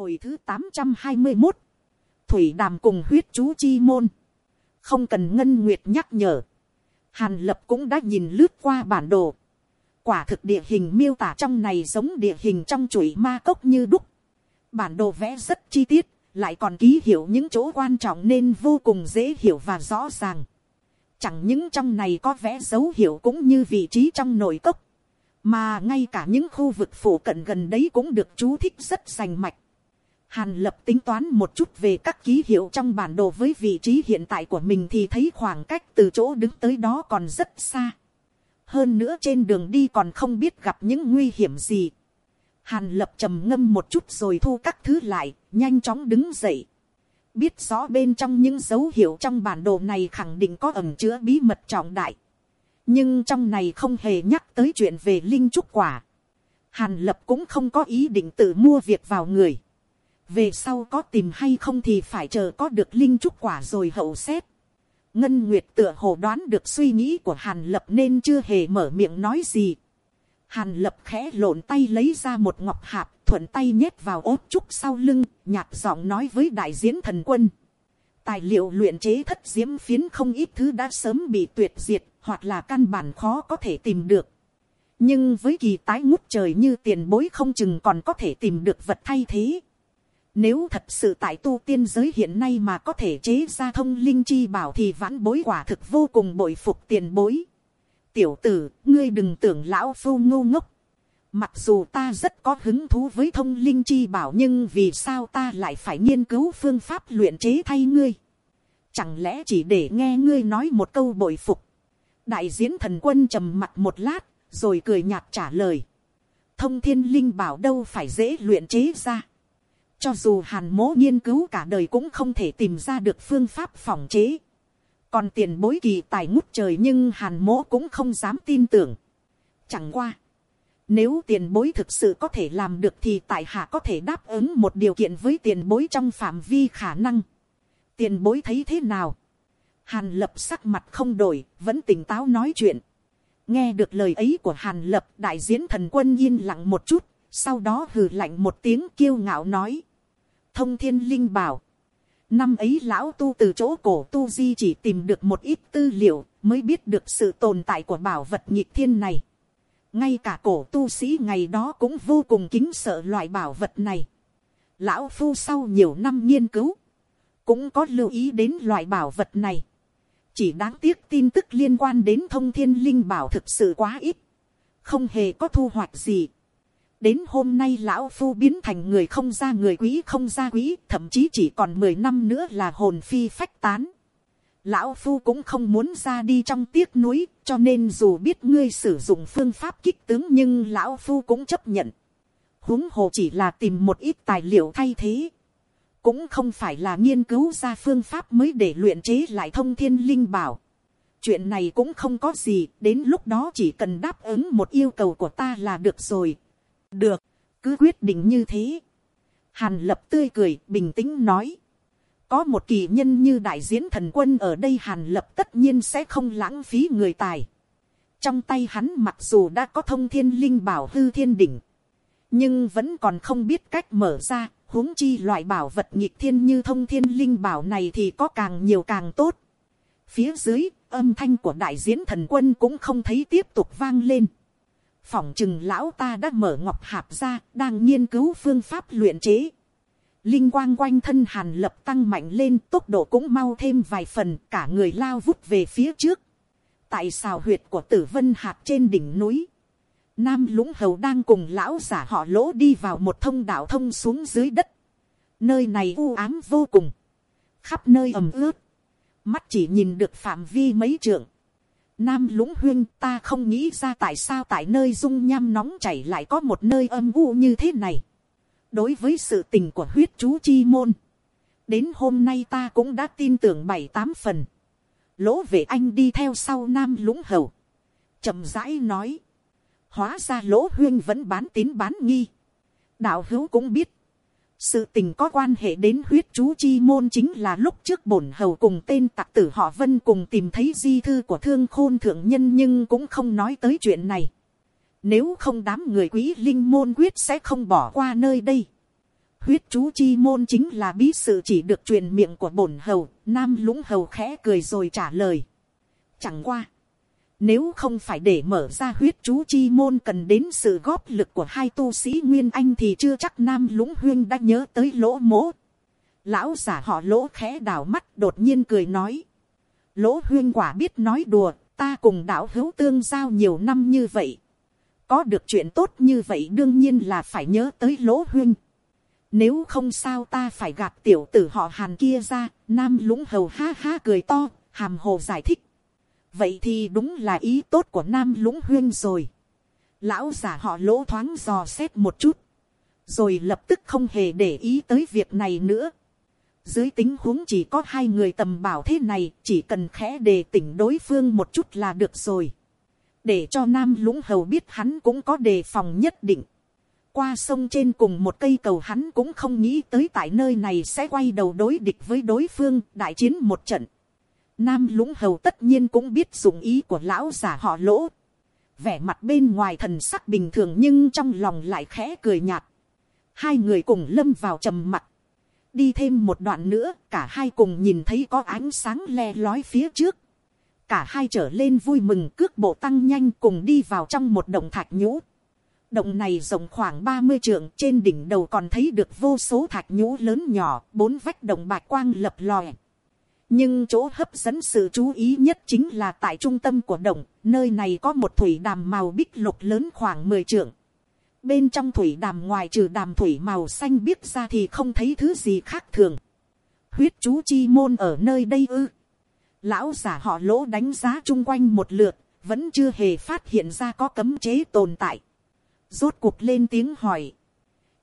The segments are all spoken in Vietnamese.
Hồi thứ tám trăm hai mươi một Thủy đàm cùng huyết chú chi môn. Không cần ngân nguyệt nhắc nhở. Hàn lập cũng đã nhìn lướt qua bản đồ. Quả thực địa hình miêu tả trong này giống địa hình trong chuỗi ma cốc như đúc. Bản đồ vẽ rất chi tiết, lại còn ký hiệu những chỗ quan trọng nên vô cùng dễ hiểu và rõ ràng. Chẳng những trong này có vẽ dấu hiệu cũng như vị trí trong nội cốc. Mà ngay cả những khu vực phủ cận gần đấy cũng được chú thích rất sành mạch. Hàn lập tính toán một chút về các ký hiệu trong bản đồ với vị trí hiện tại của mình thì thấy khoảng cách từ chỗ đứng tới đó còn rất xa. Hơn nữa trên đường đi còn không biết gặp những nguy hiểm gì. Hàn lập trầm ngâm một chút rồi thu các thứ lại, nhanh chóng đứng dậy. Biết rõ bên trong những dấu hiệu trong bản đồ này khẳng định có ẩm chứa bí mật trọng đại. Nhưng trong này không hề nhắc tới chuyện về linh trúc quả. Hàn lập cũng không có ý định tự mua việc vào người về sau có tìm hay không thì phải chờ có được linh trúc quả rồi hậu xét. ngân nguyệt tựa hồ đoán được suy nghĩ của hàn lập nên chưa hề mở miệng nói gì. hàn lập khẽ lộn tay lấy ra một ngọc hạp, thuận tay nhét vào ốt trúc sau lưng nhạt giọng nói với đại diễn thần quân. tài liệu luyện chế thất diễm phiến không ít thứ đã sớm bị tuyệt diệt, hoặc là căn bản khó có thể tìm được. nhưng với kỳ tái ngút trời như tiền bối không chừng còn có thể tìm được vật thay thế nếu thật sự tại tu tiên giới hiện nay mà có thể chế ra thông linh chi bảo thì vãn bối quả thực vô cùng bội phục tiền bối. Tiểu tử, ngươi đừng tưởng lão phu ngu ngốc. Mặc dù ta rất có hứng thú với thông linh chi bảo nhưng vì sao ta lại phải nghiên cứu phương pháp luyện chế thay ngươi. Chẳng lẽ chỉ để nghe ngươi nói một câu bội phục. Đại diễn thần quân trầm mặt một lát, rồi cười nhạt trả lời. Thông thiên linh bảo đâu phải dễ luyện chế ra cho dù hàn mố nghiên cứu cả đời cũng không thể tìm ra được phương pháp phòng chế. Còn tiền bối kỳ tài ngút trời nhưng hàn mố cũng không dám tin tưởng. Chẳng qua. Nếu tiền bối thực sự có thể làm được thì tại hạ có thể đáp ứng một điều kiện với tiền bối trong phạm vi khả năng. Tiền bối thấy thế nào? Hàn lập sắc mặt không đổi, vẫn tỉnh táo nói chuyện. Nghe được lời ấy của Hàn lập đại diễn thần quân yên lặng một chút, sau đó hừ lạnh một tiếng kiêu ngạo nói thông thiên linh bảo. Năm ấy lão tu từ chỗ cổ tu di chỉ tìm được một ít tư liệu mới biết được sự tồn tại của bảo vật nhịp thiên này. Ngay cả cổ tu sĩ ngày đó cũng vô cùng kính sợ loại bảo vật này. Lão phu sau nhiều năm nghiên cứu. Cũng có lưu ý đến loại bảo vật này. Chỉ đáng tiếc tin tức liên quan đến thông thiên linh bảo thực sự quá ít. Không hề có thu hoạch gì đến hôm nay lão phu biến thành người không ra người quý không ra quý, thậm chí chỉ còn mười năm nữa là hồn phi phách tán. Lão phu cũng không muốn ra đi trong tiếc núi cho nên dù biết ngươi sử dụng phương pháp kích tướng nhưng lão phu cũng chấp nhận. Huống hồ chỉ là tìm một ít tài liệu thay thế. Cũng không phải là nghiên cứu ra phương pháp mới để luyện chế lại thông thiên linh bảo. Chuyện này cũng không có gì, đến lúc đó chỉ cần đáp ứng một yêu cầu của ta là được rồi được, cứ quyết định như thế. Hàn lập tươi cười, bình tĩnh nói. Có một kỳ nhân như đại diễn thần quân ở đây hàn lập tất nhiên sẽ không lãng phí người tài. Trong tay hắn mặc dù đã có thông thiên linh bảo hư thiên đỉnh. Nhưng vẫn còn không biết cách mở ra, huống chi loại bảo vật nhịp thiên như thông thiên linh bảo này thì có càng nhiều càng tốt. Phía dưới, âm thanh của đại diễn thần quân cũng không thấy tiếp tục vang lên phỏng chừng lão ta đã mở ngọc hạp ra, đang nghiên cứu phương pháp luyện chế. Linh quang quanh thân hàn lập tăng mạnh lên, tốc độ cũng mau thêm vài phần, cả người lao vút về phía trước. Tại xào huyệt của tử vân hạt trên đỉnh núi, Nam lũng hầu đang cùng lão giả họ lỗ đi vào một thông đạo thông xuống dưới đất. Nơi này u ám vô cùng. Khắp nơi ẩm ướt. Mắt chỉ nhìn được phạm vi mấy trượng. Nam lũng huyên, ta không nghĩ ra tại sao tại nơi dung nham nóng chảy lại có một nơi âm u như thế này. Đối với sự tình của huyết chú chi môn. Đến hôm nay ta cũng đã tin tưởng bảy tám phần. Lỗ về anh đi theo sau nam lũng hầu. chậm rãi nói. Hóa ra lỗ huyên vẫn bán tín bán nghi. Đạo hữu cũng biết sự tình có quan hệ đến huyết chú chi môn chính là lúc trước bổn hầu cùng tên tặc tử họ vân cùng tìm thấy di thư của thương khôn thượng nhân nhưng cũng không nói tới chuyện này. Nếu không đám người quý linh môn quyết sẽ không bỏ qua nơi đây. huyết chú chi môn chính là bí sự chỉ được truyền miệng của bổn hầu, nam lũng hầu khẽ cười rồi trả lời. Chẳng qua, nếu không phải để mở ra huyết chú chi môn cần đến sự góp lực của hai tu sĩ Nguyên Anh thì chưa chắc Nam Lũng Huyên đã nhớ tới lỗ mỗ. Lão giả họ lỗ khẽ đảo mắt đột nhiên cười nói. Lỗ Huyên quả biết nói đùa, ta cùng đạo hữu tương giao nhiều năm như vậy. Có được chuyện tốt như vậy đương nhiên là phải nhớ tới lỗ Huyên. Nếu không sao ta phải gạt tiểu tử họ hàn kia ra, Nam Lũng Hầu ha ha cười to, hàm hồ giải thích vậy thì đúng là ý tốt của nam lũng huyên rồi. lão giả họ lỗ thoáng dò xét một chút, rồi lập tức không hề để ý tới việc này nữa. dưới tính huống chỉ có hai người tầm bảo thế này, chỉ cần khẽ đề tỉnh đối phương một chút là được rồi. để cho nam lũng hầu biết hắn cũng có đề phòng nhất định. qua sông trên cùng một cây cầu hắn cũng không nghĩ tới tại nơi này sẽ quay đầu đối địch với đối phương đại chiến một trận Nam lũng hầu tất nhiên cũng biết dụng ý của lão giả họ lỗ. Vẻ mặt bên ngoài thần sắc bình thường nhưng trong lòng lại khẽ cười nhạt. Hai người cùng lâm vào trầm mặt. Đi thêm một đoạn nữa, cả hai cùng nhìn thấy có ánh sáng le lói phía trước. Cả hai trở lên vui mừng cước bộ tăng nhanh cùng đi vào trong một động thạch nhũ. Động này rộng khoảng ba mươi trượng, trên đỉnh đầu còn thấy được vô số thạch nhũ lớn nhỏ, bốn vách đồng bạch quang lập lòe nhưng chỗ hấp dẫn sự chú ý nhất chính là tại trung tâm của động, nơi này có một thủy đàm màu bích lục lớn khoảng mười trượng. Bên trong thủy đàm ngoài trừ đàm thủy màu xanh biếc ra thì không thấy thứ gì khác thường. Huyết chú chi môn ở nơi đây ư. Lão giả họ lỗ đánh giá chung quanh một lượt, vẫn chưa hề phát hiện ra có cấm chế tồn tại. Rốt cuộc lên tiếng hỏi.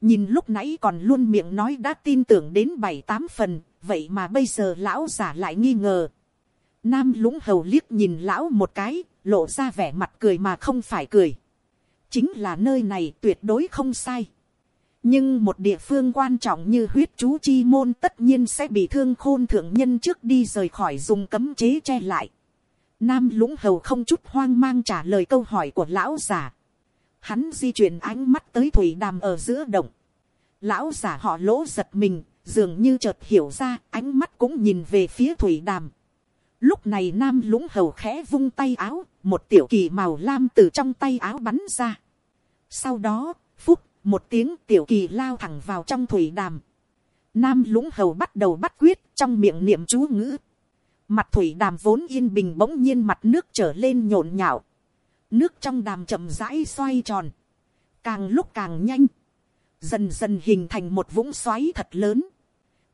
Nhìn lúc nãy còn luôn miệng nói đã tin tưởng đến bảy tám phần, vậy mà bây giờ lão giả lại nghi ngờ. Nam lũng hầu liếc nhìn lão một cái, lộ ra vẻ mặt cười mà không phải cười. Chính là nơi này tuyệt đối không sai. Nhưng một địa phương quan trọng như huyết chú chi môn tất nhiên sẽ bị thương khôn thượng nhân trước đi rời khỏi dùng cấm chế che lại. Nam lũng hầu không chút hoang mang trả lời câu hỏi của lão giả. Hắn di chuyển ánh mắt tới thủy đàm ở giữa động. Lão giả họ lỗ giật mình, dường như chợt hiểu ra, ánh mắt cũng nhìn về phía thủy đàm. Lúc này nam lũng hầu khẽ vung tay áo, một tiểu kỳ màu lam từ trong tay áo bắn ra. Sau đó, phúc, một tiếng tiểu kỳ lao thẳng vào trong thủy đàm. Nam lũng hầu bắt đầu bắt quyết trong miệng niệm chú ngữ. Mặt thủy đàm vốn yên bình bỗng nhiên mặt nước trở lên nhộn nhạo. Nước trong đàm chậm rãi xoay tròn. Càng lúc càng nhanh. Dần dần hình thành một vũng xoáy thật lớn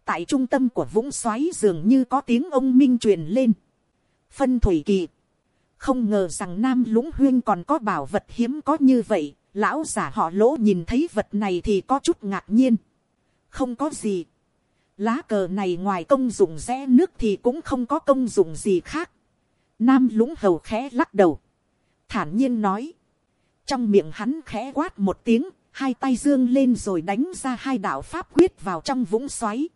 tại trung tâm của vũng xoáy dường như có tiếng ông minh truyền lên. phân thủy kỳ. không ngờ rằng nam lũng huyên còn có bảo vật hiếm có như vậy. lão giả họ lỗ nhìn thấy vật này thì có chút ngạc nhiên. không có gì. lá cờ này ngoài công dụng rẽ nước thì cũng không có công dụng gì khác. nam lũng hầu khẽ lắc đầu thản nhiên nói. trong miệng hắn khẽ quát một tiếng hai tay dương lên rồi đánh ra hai đạo pháp quyết vào trong vũng xoáy.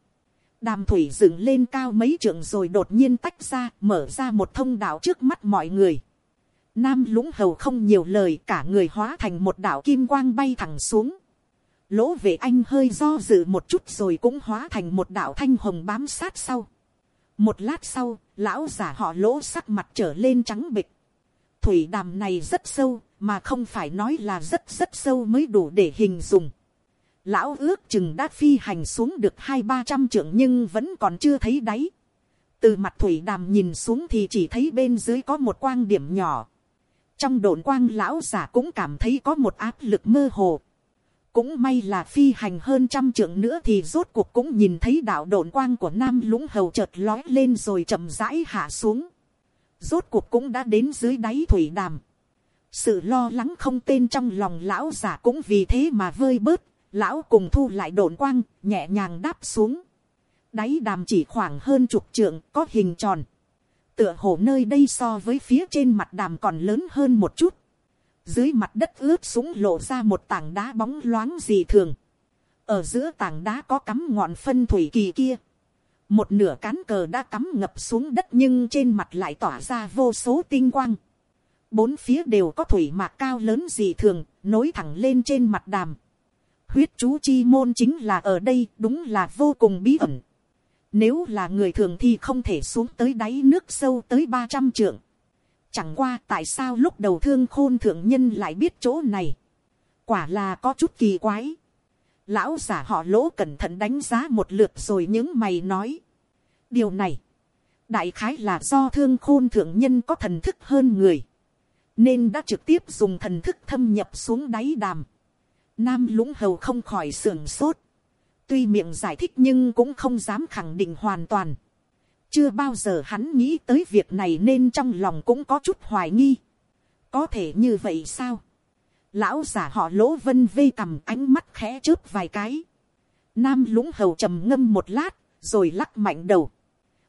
Đàm thủy dựng lên cao mấy trượng rồi đột nhiên tách ra, mở ra một thông đạo trước mắt mọi người. Nam lũng hầu không nhiều lời cả người hóa thành một đạo kim quang bay thẳng xuống. Lỗ vệ anh hơi do dự một chút rồi cũng hóa thành một đạo thanh hồng bám sát sau. Một lát sau, lão giả họ lỗ sắc mặt trở lên trắng bịch. Thủy đàm này rất sâu, mà không phải nói là rất rất sâu mới đủ để hình dung lão ước chừng đã phi hành xuống được hai ba trăm trượng nhưng vẫn còn chưa thấy đáy. từ mặt thủy đàm nhìn xuống thì chỉ thấy bên dưới có một quang điểm nhỏ. trong đồn quang lão giả cũng cảm thấy có một áp lực mơ hồ. cũng may là phi hành hơn trăm trượng nữa thì rốt cuộc cũng nhìn thấy đạo đồn quang của nam lũng hầu chợt lói lên rồi chậm rãi hạ xuống rốt cuộc cũng đã đến dưới đáy thủy đàm. sự lo lắng không tên trong lòng lão giả cũng vì thế mà vơi bớt lão cùng thu lại đồn quang, nhẹ nhàng đáp xuống. Đáy đàm chỉ khoảng hơn chục trượng, có hình tròn. Tựa hồ nơi đây so với phía trên mặt đàm còn lớn hơn một chút. Dưới mặt đất ướt súng lộ ra một tảng đá bóng loáng dị thường. Ở giữa tảng đá có cắm ngọn phân thủy kỳ kia. Một nửa cán cờ đã cắm ngập xuống đất nhưng trên mặt lại tỏa ra vô số tinh quang. Bốn phía đều có thủy mạc cao lớn dị thường, nối thẳng lên trên mặt đàm huyết chú chi môn chính là ở đây đúng là vô cùng bí ẩn. Nếu là người thường thì không thể xuống tới đáy nước sâu tới ba trăm trượng. Chẳng qua tại sao lúc đầu thương khôn thượng nhân lại biết chỗ này. Quả là có chút kỳ quái. Lão giả họ lỗ cẩn thận đánh giá một lượt rồi những mày nói. Điều này. Đại khái là do thương khôn thượng nhân có thần thức hơn người. Nên đã trực tiếp dùng thần thức thâm nhập xuống đáy đàm. Nam lũng hầu không khỏi sưởng sốt. Tuy miệng giải thích nhưng cũng không dám khẳng định hoàn toàn. Chưa bao giờ hắn nghĩ tới việc này nên trong lòng cũng có chút hoài nghi. Có thể như vậy sao? Lão giả họ lỗ vân vê cầm ánh mắt khẽ chớp vài cái. Nam lũng hầu trầm ngâm một lát, rồi lắc mạnh đầu.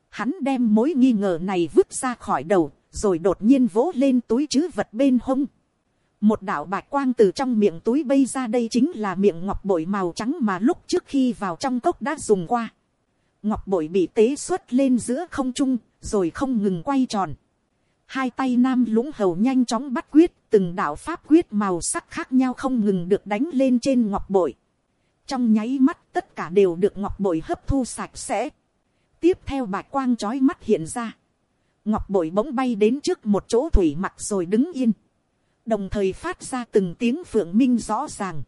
Hắn đem mối nghi ngờ này vứt ra khỏi đầu, rồi đột nhiên vỗ lên túi chứ vật bên hông. Một đạo bạch quang từ trong miệng túi bay ra đây chính là miệng ngọc bội màu trắng mà lúc trước khi vào trong cốc đã dùng qua. Ngọc bội bị tế xuất lên giữa không trung, rồi không ngừng quay tròn. Hai tay nam lũng hầu nhanh chóng bắt quyết, từng đạo pháp quyết màu sắc khác nhau không ngừng được đánh lên trên ngọc bội. Trong nháy mắt tất cả đều được ngọc bội hấp thu sạch sẽ. Tiếp theo bạch quang chói mắt hiện ra. Ngọc bội bỗng bay đến trước một chỗ thủy mặt rồi đứng yên. Đồng thời phát ra từng tiếng phượng minh rõ ràng.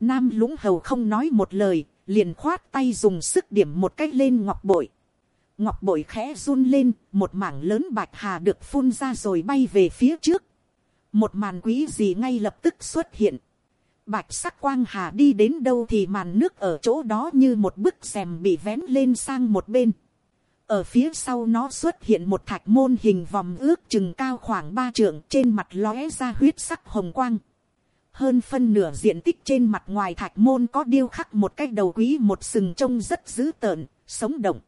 Nam lũng hầu không nói một lời, liền khoát tay dùng sức điểm một cách lên ngọc bội. Ngọc bội khẽ run lên, một mảng lớn bạch hà được phun ra rồi bay về phía trước. Một màn quý gì ngay lập tức xuất hiện. Bạch sắc quang hà đi đến đâu thì màn nước ở chỗ đó như một bức xèm bị vén lên sang một bên. Ở phía sau nó xuất hiện một thạch môn hình vòng ước chừng cao khoảng ba trượng trên mặt lóe ra huyết sắc hồng quang. Hơn phân nửa diện tích trên mặt ngoài thạch môn có điêu khắc một cái đầu quý một sừng trông rất dữ tợn, sống động.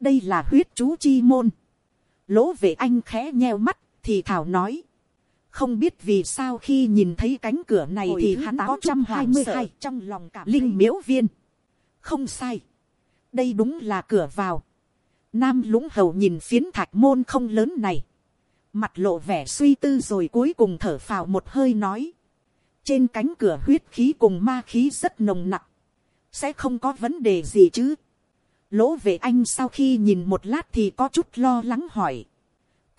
Đây là huyết chú chi môn. Lỗ về anh khẽ nheo mắt, thì thảo nói. Không biết vì sao khi nhìn thấy cánh cửa này Hồi thì hắn có trăm hai mươi hai trong lòng cảm linh miễu viên. Không sai. Đây đúng là cửa vào. Nam lũng hầu nhìn phiến thạch môn không lớn này. Mặt lộ vẻ suy tư rồi cuối cùng thở phào một hơi nói. Trên cánh cửa huyết khí cùng ma khí rất nồng nặng. Sẽ không có vấn đề gì chứ. Lỗ về anh sau khi nhìn một lát thì có chút lo lắng hỏi.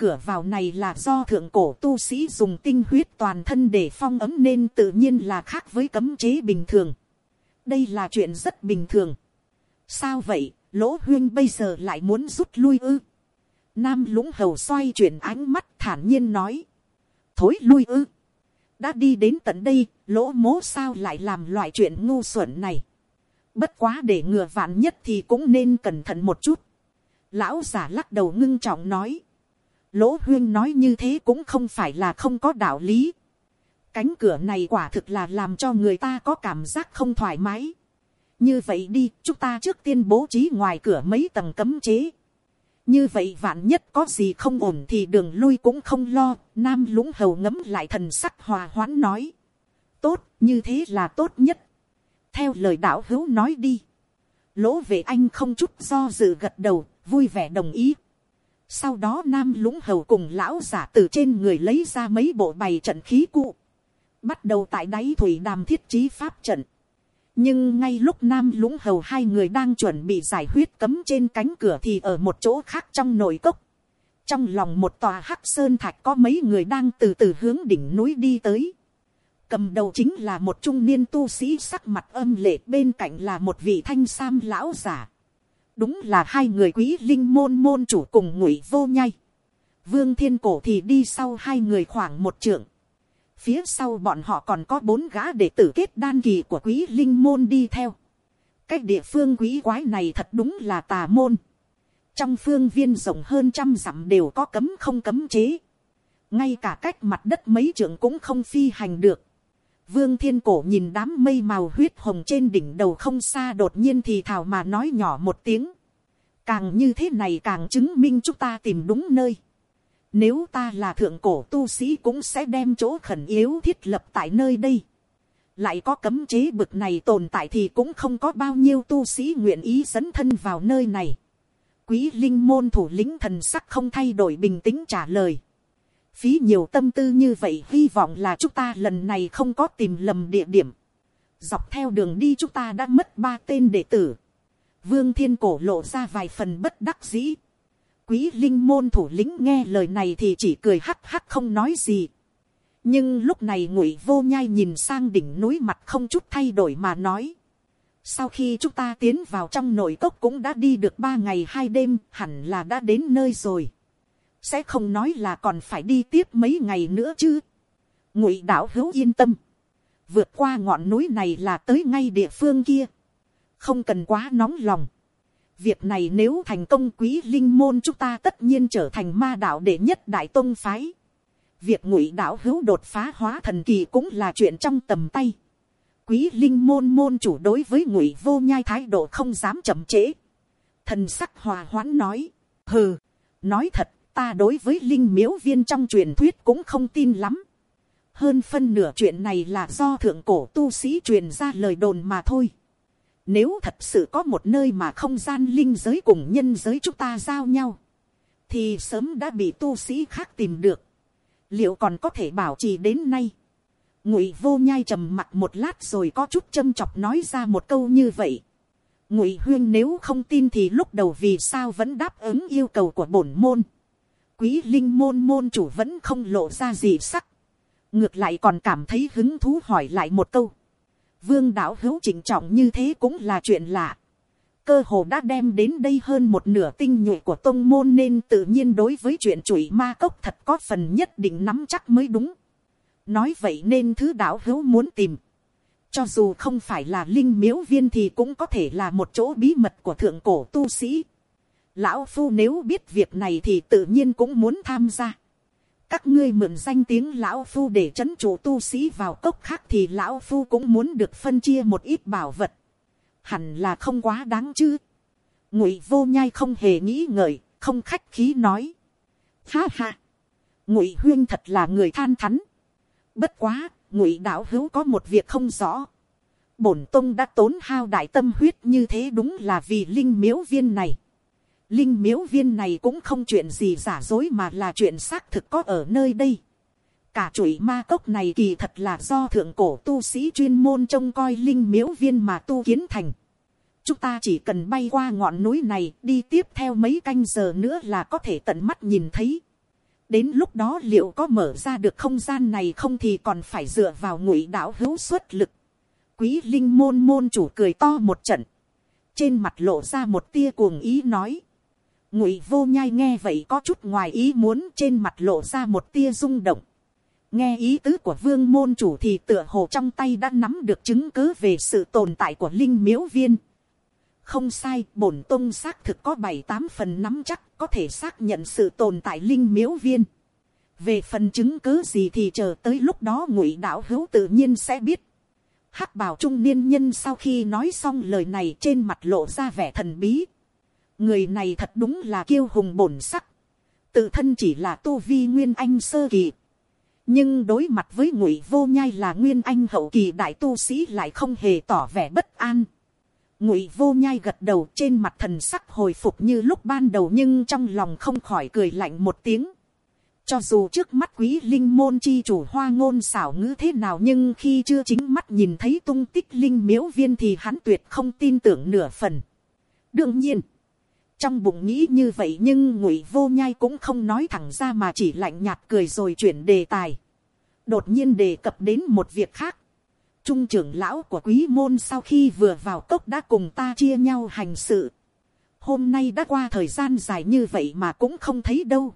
Cửa vào này là do thượng cổ tu sĩ dùng tinh huyết toàn thân để phong ấm nên tự nhiên là khác với cấm chế bình thường. Đây là chuyện rất bình thường. Sao vậy, lỗ huyên bây giờ lại muốn rút lui ư? Nam lũng hầu xoay chuyển ánh mắt thản nhiên nói. Thối lui ư? Đã đi đến tận đây, lỗ mố sao lại làm loại chuyện ngu xuẩn này? Bất quá để ngừa vạn nhất thì cũng nên cẩn thận một chút. Lão giả lắc đầu ngưng trọng nói. Lỗ huyên nói như thế cũng không phải là không có đạo lý. Cánh cửa này quả thực là làm cho người ta có cảm giác không thoải mái. Như vậy đi, chúng ta trước tiên bố trí ngoài cửa mấy tầng cấm chế. Như vậy vạn nhất có gì không ổn thì đường lui cũng không lo. Nam lũng hầu ngấm lại thần sắc hòa hoãn nói. Tốt, như thế là tốt nhất theo lời đạo hữu nói đi. lỗ về anh không chút do dự gật đầu, vui vẻ đồng ý sau đó nam lũng hầu cùng lão giả từ trên người lấy ra mấy bộ bày trận khí cụ. bắt đầu tại đáy thủy đàm thiết trí pháp trận. nhưng ngay lúc nam lũng hầu hai người đang chuẩn bị giải huyết cấm trên cánh cửa thì ở một chỗ khác trong nội cốc. trong lòng một tòa hắc sơn thạch có mấy người đang từ từ hướng đỉnh núi đi tới cầm đầu chính là một trung niên tu sĩ sắc mặt âm lệ, bên cạnh là một vị thanh sam lão giả đúng là hai người quý linh môn môn chủ cùng ngụy vô nhai. vương thiên cổ thì đi sau hai người khoảng một trượng. phía sau bọn họ còn có bốn gã để tử kết đan kỳ của quý linh môn đi theo. cách địa phương quý quái này thật đúng là tà môn. trong phương viên rộng hơn trăm dặm đều có cấm không cấm chế ngay cả cách mặt đất mấy trượng cũng không phi hành được. Vương thiên cổ nhìn đám mây màu huyết hồng trên đỉnh đầu không xa đột nhiên thì thảo mà nói nhỏ một tiếng. Càng như thế này càng chứng minh chúng ta tìm đúng nơi. Nếu ta là thượng cổ tu sĩ cũng sẽ đem chỗ khẩn yếu thiết lập tại nơi đây. Lại có cấm chế bực này tồn tại thì cũng không có bao nhiêu tu sĩ nguyện ý dẫn thân vào nơi này. Quý linh môn thủ lĩnh thần sắc không thay đổi bình tĩnh trả lời phí nhiều tâm tư như vậy hy vọng là chúng ta lần này không có tìm lầm địa điểm. dọc theo đường đi chúng ta đã mất ba tên đệ tử, vương thiên cổ lộ ra vài phần bất đắc dĩ, quý linh môn thủ lĩnh nghe lời này thì chỉ cười hắc hắc không nói gì, nhưng lúc này ngụy vô nhai nhìn sang đỉnh núi mặt không chút thay đổi mà nói, sau khi chúng ta tiến vào trong nội cốc cũng đã đi được ba ngày hai đêm hẳn là đã đến nơi rồi sẽ không nói là còn phải đi tiếp mấy ngày nữa chứ. ngụy đạo hữu yên tâm, vượt qua ngọn núi này là tới ngay địa phương kia, không cần quá nóng lòng. việc này nếu thành công quý linh môn chúng ta tất nhiên trở thành ma đạo đệ nhất đại tôn phái. việc ngụy đạo hữu đột phá hóa thần kỳ cũng là chuyện trong tầm tay. quý linh môn môn chủ đối với ngụy vô nhai thái độ không dám chậm trễ. thần sắc hòa hoãn nói, hừ, nói thật ta đối với linh miếu viên trong truyền thuyết cũng không tin lắm. hơn phân nửa chuyện này là do thượng cổ tu sĩ truyền ra lời đồn mà thôi. nếu thật sự có một nơi mà không gian linh giới cùng nhân giới chúng ta giao nhau, thì sớm đã bị tu sĩ khác tìm được. liệu còn có thể bảo trì đến nay. ngụy vô nhai trầm mặt một lát rồi có chút châm chọc nói ra một câu như vậy. ngụy huyên nếu không tin thì lúc đầu vì sao vẫn đáp ứng yêu cầu của bổn môn quý linh môn môn chủ vẫn không lộ ra gì sắc. Ngược lại còn cảm thấy hứng thú hỏi lại một câu. Vương đạo hữu chỉnh trọng như thế cũng là chuyện lạ. Cơ hồ đã đem đến đây hơn một nửa tinh nhuệ của tông môn nên tự nhiên đối với chuyện chủi ma cốc thật có phần nhất định nắm chắc mới đúng. Nói vậy nên thứ đạo hữu muốn tìm. Cho dù không phải là linh miếu viên thì cũng có thể là một chỗ bí mật của thượng cổ tu sĩ Lão Phu nếu biết việc này thì tự nhiên cũng muốn tham gia. Các ngươi mượn danh tiếng Lão Phu để trấn chủ tu sĩ vào cốc khác thì Lão Phu cũng muốn được phân chia một ít bảo vật. Hẳn là không quá đáng chứ. Ngụy vô nhai không hề nghĩ ngợi, không khách khí nói. Ha ha. Ngụy huyên thật là người than thắn. Bất quá, ngụy đạo hữu có một việc không rõ. Bổn tông đã tốn hao đại tâm huyết như thế đúng là vì linh miếu viên này linh miếu viên này cũng không chuyện gì giả dối mà là chuyện xác thực có ở nơi đây. cả chuỗi ma cốc này kỳ thật là do thượng cổ tu sĩ chuyên môn trông coi linh miếu viên mà tu kiến thành. chúng ta chỉ cần bay qua ngọn núi này, đi tiếp theo mấy canh giờ nữa là có thể tận mắt nhìn thấy. đến lúc đó liệu có mở ra được không gian này không thì còn phải dựa vào ngụy đạo hữu suất lực. quý linh môn môn chủ cười to một trận. trên mặt lộ ra một tia cuồng ý nói ngụy vô nhai nghe vậy có chút ngoài ý muốn, trên mặt lộ ra một tia rung động. nghe ý tứ của vương môn chủ thì tựa hồ trong tay đã nắm được chứng cứ về sự tồn tại của linh miếu viên. không sai, bổn tông xác thực có bảy tám phần nắm chắc, có thể xác nhận sự tồn tại linh miếu viên. về phần chứng cứ gì thì chờ tới lúc đó ngụy đạo hữu tự nhiên sẽ biết. hắc bảo trung niên nhân sau khi nói xong lời này trên mặt lộ ra vẻ thần bí người này thật đúng là kiêu hùng bổn sắc, tự thân chỉ là tu vi nguyên anh sơ kỳ, nhưng đối mặt với ngụy vô nhai là nguyên anh hậu kỳ đại tu sĩ lại không hề tỏ vẻ bất an. ngụy vô nhai gật đầu trên mặt thần sắc hồi phục như lúc ban đầu nhưng trong lòng không khỏi cười lạnh một tiếng. cho dù trước mắt quý linh môn chi chủ hoa ngôn xảo ngữ thế nào nhưng khi chưa chính mắt nhìn thấy tung tích linh miếu viên thì hắn tuyệt không tin tưởng nửa phần. đương nhiên, trong bụng nghĩ như vậy nhưng ngụy vô nhai cũng không nói thẳng ra mà chỉ lạnh nhạt cười rồi chuyển đề tài. đột nhiên đề cập đến một việc khác. trung trưởng lão của quý môn sau khi vừa vào cốc đã cùng ta chia nhau hành sự. hôm nay đã qua thời gian dài như vậy mà cũng không thấy đâu.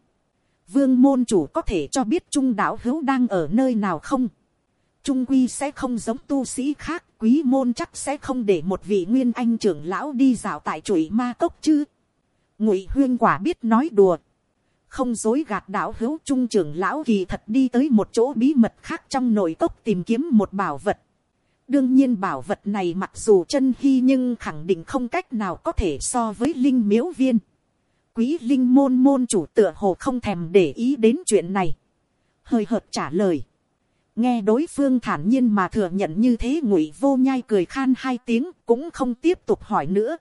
vương môn chủ có thể cho biết trung đạo hữu đang ở nơi nào không. trung quy sẽ không giống tu sĩ khác, quý môn chắc sẽ không để một vị nguyên anh trưởng lão đi dạo tại chuỗi ma cốc chứ ngụy huyên quả biết nói đùa, không dối gạt đạo hữu trung trưởng lão kỳ thật đi tới một chỗ bí mật khác trong nội cốc tìm kiếm một bảo vật. đương nhiên bảo vật này mặc dù chân hy nhưng khẳng định không cách nào có thể so với linh miếu viên. quý linh môn môn chủ tựa hồ không thèm để ý đến chuyện này. hơi hợt trả lời. nghe đối phương thản nhiên mà thừa nhận như thế ngụy vô nhai cười khan hai tiếng cũng không tiếp tục hỏi nữa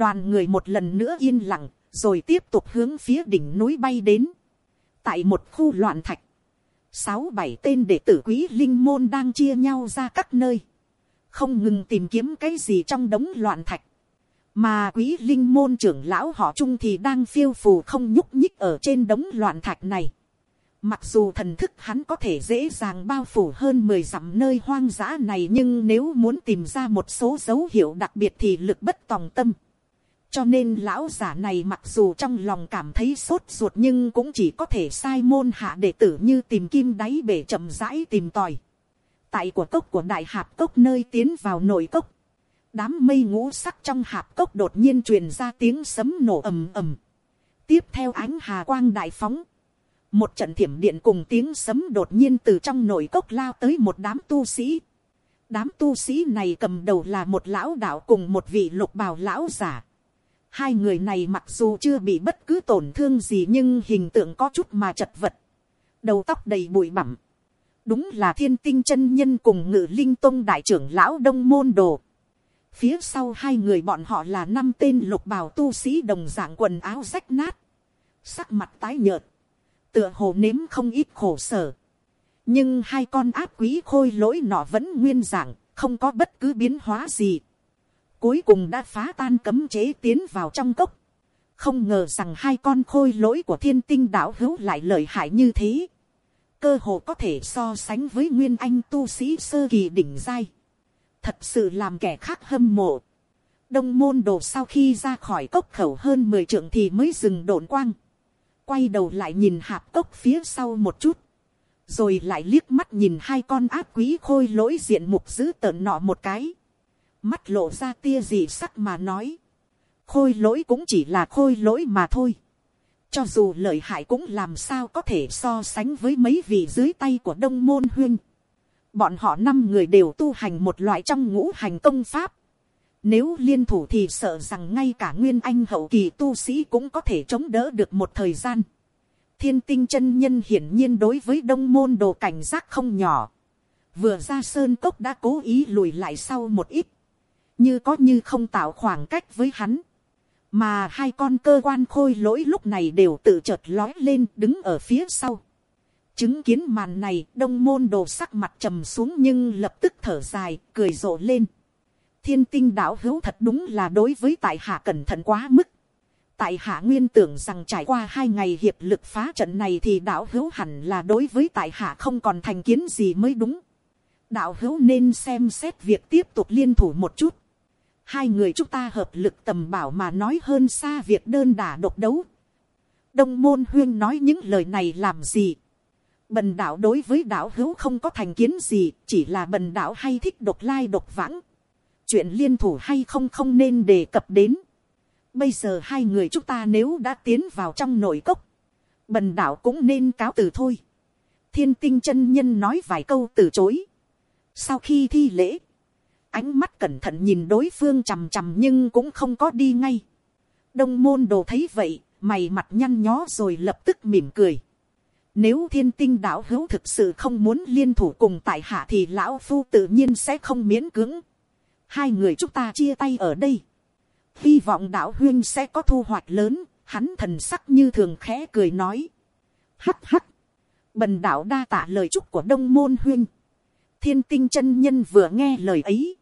đoàn người một lần nữa yên lặng, rồi tiếp tục hướng phía đỉnh núi bay đến. tại một khu loạn thạch, sáu bảy tên đệ tử quý linh môn đang chia nhau ra các nơi, không ngừng tìm kiếm cái gì trong đống loạn thạch, mà quý linh môn trưởng lão họ trung thì đang phiêu phù không nhúc nhích ở trên đống loạn thạch này. Mặc dù thần thức hắn có thể dễ dàng bao phủ hơn mười dặm nơi hoang dã này nhưng nếu muốn tìm ra một số dấu hiệu đặc biệt thì lực bất tòng tâm. Cho nên lão giả này mặc dù trong lòng cảm thấy sốt ruột nhưng cũng chỉ có thể sai môn hạ đệ tử như tìm kim đáy bể chậm rãi tìm tòi. Tại của cốc của đại hạp cốc nơi tiến vào nội cốc. Đám mây ngũ sắc trong hạp cốc đột nhiên truyền ra tiếng sấm nổ ầm ầm. Tiếp theo ánh hà quang đại phóng. Một trận thiểm điện cùng tiếng sấm đột nhiên từ trong nội cốc lao tới một đám tu sĩ. Đám tu sĩ này cầm đầu là một lão đạo cùng một vị lục bào lão giả Hai người này mặc dù chưa bị bất cứ tổn thương gì nhưng hình tượng có chút mà chật vật. Đầu tóc đầy bụi bặm. Đúng là thiên tinh chân nhân cùng ngự linh tông đại trưởng lão đông môn đồ. Phía sau hai người bọn họ là năm tên lục bào tu sĩ đồng dạng quần áo rách nát. Sắc mặt tái nhợt. Tựa hồ nếm không ít khổ sở. Nhưng hai con áp quý khôi lỗi nọ vẫn nguyên dạng, không có bất cứ biến hóa gì cuối cùng đã phá tan cấm chế tiến vào trong cốc. không ngờ rằng hai con khôi lỗi của thiên tinh đạo hữu lại lợi hại như thế. cơ hồ có thể so sánh với nguyên anh tu sĩ sơ kỳ đỉnh giai. thật sự làm kẻ khác hâm mộ. đông môn đồ sau khi ra khỏi cốc khẩu hơn mười trượng thì mới dừng đồn quang. quay đầu lại nhìn hạp cốc phía sau một chút rồi lại liếc mắt nhìn hai con ác quý khôi lỗi diện mục dữ tợn nọ một cái mắt lộ ra tia gì sắc mà nói, khôi lỗi cũng chỉ là khôi lỗi mà thôi. cho dù lợi hại cũng làm sao có thể so sánh với mấy vị dưới tay của đông môn huyên. bọn họ năm người đều tu hành một loại trong ngũ hành công pháp. nếu liên thủ thì sợ rằng ngay cả nguyên anh hậu kỳ tu sĩ cũng có thể chống đỡ được một thời gian. thiên tinh chân nhân hiển nhiên đối với đông môn đồ cảnh giác không nhỏ. vừa ra sơn cốc đã cố ý lùi lại sau một ít như có như không tạo khoảng cách với hắn. Mà hai con cơ quan khôi lỗi lúc này đều tự chợt lói lên đứng ở phía sau. Chứng kiến màn này đông môn đồ sắc mặt trầm xuống nhưng lập tức thở dài, cười rộ lên. Thiên tinh đạo hữu thật đúng là đối với tại hạ cẩn thận quá mức. Tại hạ nguyên tưởng rằng trải qua hai ngày hiệp lực phá trận này thì đạo hữu hẳn là đối với tại hạ không còn thành kiến gì mới đúng. Đạo hữu nên xem xét việc tiếp tục liên thủ một chút hai người chúng ta hợp lực tầm bảo mà nói hơn xa việc đơn đả độc đấu. đông môn huyên nói những lời này làm gì. bần đạo đối với đạo hữu không có thành kiến gì, chỉ là bần đạo hay thích độc lai độc vãng. chuyện liên thủ hay không không nên đề cập đến. bây giờ hai người chúng ta nếu đã tiến vào trong nội cốc, bần đạo cũng nên cáo từ thôi. thiên tinh chân nhân nói vài câu từ chối. sau khi thi lễ, ánh mắt cẩn thận nhìn đối phương chằm chằm nhưng cũng không có đi ngay. đông môn đồ thấy vậy, mày mặt nhăn nhó rồi lập tức mỉm cười. Nếu thiên tinh đạo hữu thực sự không muốn liên thủ cùng tại hạ thì lão phu tự nhiên sẽ không miễn cưỡng. Hai người chúng ta chia tay ở đây. Hy vọng đạo huyên sẽ có thu hoạch lớn, hắn thần sắc như thường khẽ cười nói. Hắt hắt. Bần đạo đa tạ lời chúc của đông môn huyên. Thiên tinh chân nhân vừa nghe lời ấy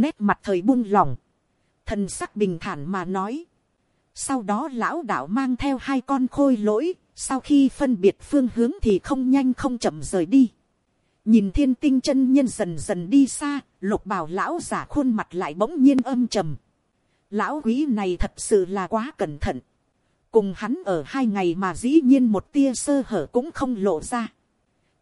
nét mặt thời buông lỏng, thần sắc bình thản mà nói. Sau đó lão đạo mang theo hai con khôi lỗi, sau khi phân biệt phương hướng thì không nhanh không chậm rời đi. Nhìn thiên tinh chân nhân dần dần đi xa, lục bảo lão giả khuôn mặt lại bỗng nhiên âm trầm. Lão quý này thật sự là quá cẩn thận. Cùng hắn ở hai ngày mà dĩ nhiên một tia sơ hở cũng không lộ ra.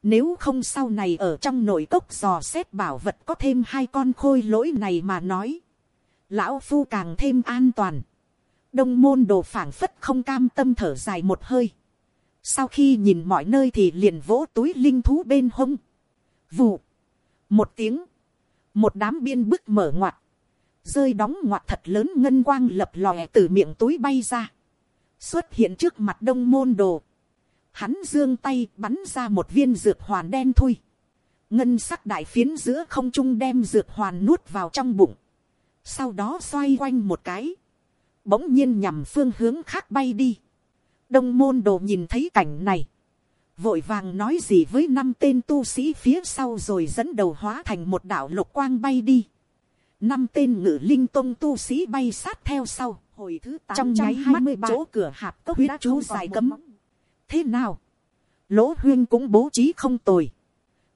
Nếu không sau này ở trong nội cốc dò xét bảo vật có thêm hai con khôi lỗi này mà nói. Lão phu càng thêm an toàn. Đông môn đồ phảng phất không cam tâm thở dài một hơi. Sau khi nhìn mọi nơi thì liền vỗ túi linh thú bên hông. Vụ. Một tiếng. Một đám biên bức mở ngoặt. Rơi đóng ngoặt thật lớn ngân quang lập lòe từ miệng túi bay ra. Xuất hiện trước mặt đông môn đồ hắn giương tay bắn ra một viên dược hoàn đen thui. ngân sắc đại phiến giữa không trung đem dược hoàn nuốt vào trong bụng. sau đó xoay quanh một cái. bỗng nhiên nhằm phương hướng khác bay đi. đông môn đồ nhìn thấy cảnh này. vội vàng nói gì với năm tên tu sĩ phía sau rồi dẫn đầu hóa thành một đạo lục quang bay đi. năm tên ngự linh tông tu sĩ bay sát theo sau. hồi thứ trong nháy mắt chỗ cửa hạp cốc huyết chú dài cấm thế nào, lỗ huyên cũng bố trí không tồi.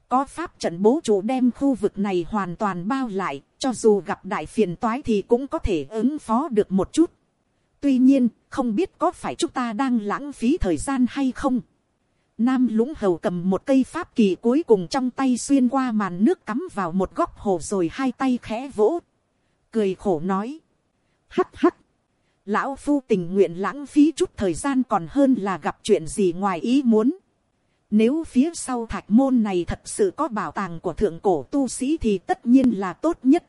có pháp trận bố chủ đem khu vực này hoàn toàn bao lại, cho dù gặp đại phiền toái thì cũng có thể ứng phó được một chút. tuy nhiên, không biết có phải chúng ta đang lãng phí thời gian hay không. Nam lũng hầu cầm một cây pháp kỳ cuối cùng trong tay xuyên qua màn nước cắm vào một góc hồ rồi hai tay khẽ vỗ. Cười khổ nói. Hắt hắt. Lão phu tình nguyện lãng phí chút thời gian còn hơn là gặp chuyện gì ngoài ý muốn. Nếu phía sau thạch môn này thật sự có bảo tàng của thượng cổ tu sĩ thì tất nhiên là tốt nhất.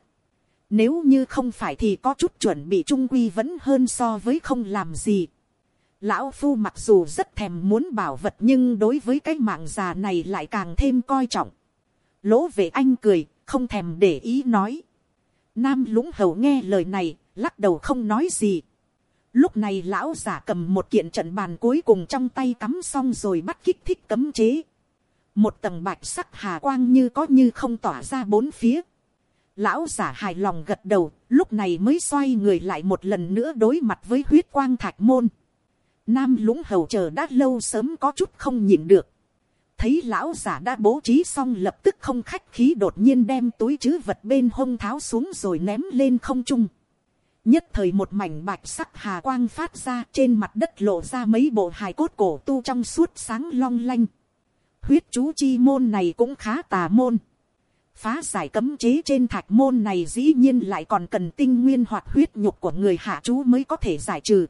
Nếu như không phải thì có chút chuẩn bị trung quy vẫn hơn so với không làm gì. Lão Phu mặc dù rất thèm muốn bảo vật nhưng đối với cái mạng già này lại càng thêm coi trọng. Lỗ về anh cười, không thèm để ý nói. Nam lũng hầu nghe lời này, lắc đầu không nói gì. Lúc này lão giả cầm một kiện trận bàn cuối cùng trong tay cắm xong rồi bắt kích thích cấm chế. Một tầng bạch sắc hà quang như có như không tỏa ra bốn phía. Lão giả hài lòng gật đầu, lúc này mới xoay người lại một lần nữa đối mặt với huyết quang thạch môn. Nam lũng hầu chờ đã lâu sớm có chút không nhịn được. Thấy lão giả đã bố trí xong lập tức không khách khí đột nhiên đem túi chứ vật bên hông tháo xuống rồi ném lên không trung. Nhất thời một mảnh bạch sắc hà quang phát ra, trên mặt đất lộ ra mấy bộ hài cốt cổ tu trong suốt sáng long lanh. Huyết chú chi môn này cũng khá tà môn. Phá giải cấm chế trên thạch môn này dĩ nhiên lại còn cần tinh nguyên hoặc huyết nhục của người hạ chú mới có thể giải trừ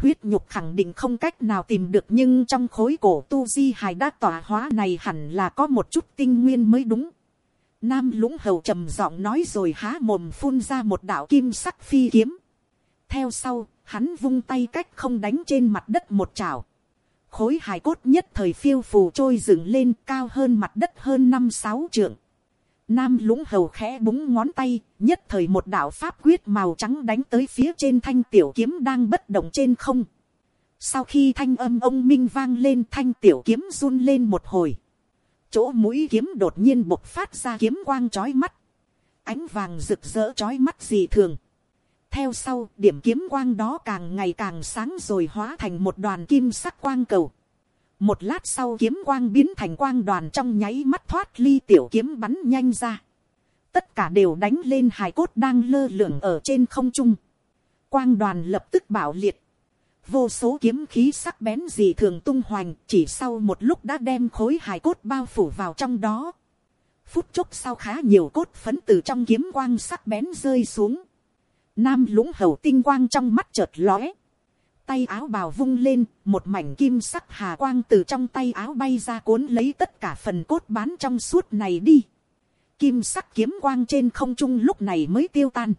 huyết nhục khẳng định không cách nào tìm được nhưng trong khối cổ tu di hài đã tỏa hóa này hẳn là có một chút tinh nguyên mới đúng. Nam lũng hầu trầm giọng nói rồi há mồm phun ra một đạo kim sắc phi kiếm. Theo sau, hắn vung tay cách không đánh trên mặt đất một trào. Khối hài cốt nhất thời phiêu phù trôi dựng lên cao hơn mặt đất hơn năm sáu trượng. Nam lũng hầu khẽ búng ngón tay, nhất thời một đạo pháp quyết màu trắng đánh tới phía trên thanh tiểu kiếm đang bất động trên không. Sau khi thanh âm ông minh vang lên thanh tiểu kiếm run lên một hồi. Chỗ mũi kiếm đột nhiên bộc phát ra kiếm quang chói mắt. Ánh vàng rực rỡ chói mắt gì thường. Theo sau, điểm kiếm quang đó càng ngày càng sáng rồi hóa thành một đoàn kim sắc quang cầu. Một lát sau kiếm quang biến thành quang đoàn trong nháy mắt thoát ly tiểu kiếm bắn nhanh ra. Tất cả đều đánh lên hài cốt đang lơ lửng ở trên không trung. Quang đoàn lập tức bảo liệt. Vô số kiếm khí sắc bén gì thường tung hoành chỉ sau một lúc đã đem khối hài cốt bao phủ vào trong đó. Phút chốc sau khá nhiều cốt phấn từ trong kiếm quang sắc bén rơi xuống. Nam lũng hầu tinh quang trong mắt chợt lóe tay áo bào vung lên, một mảnh kim sắc hà quang từ trong tay áo bay ra cuốn lấy tất cả phần cốt bán trong suốt này đi. Kim sắc kiếm quang trên không trung lúc này mới tiêu tan.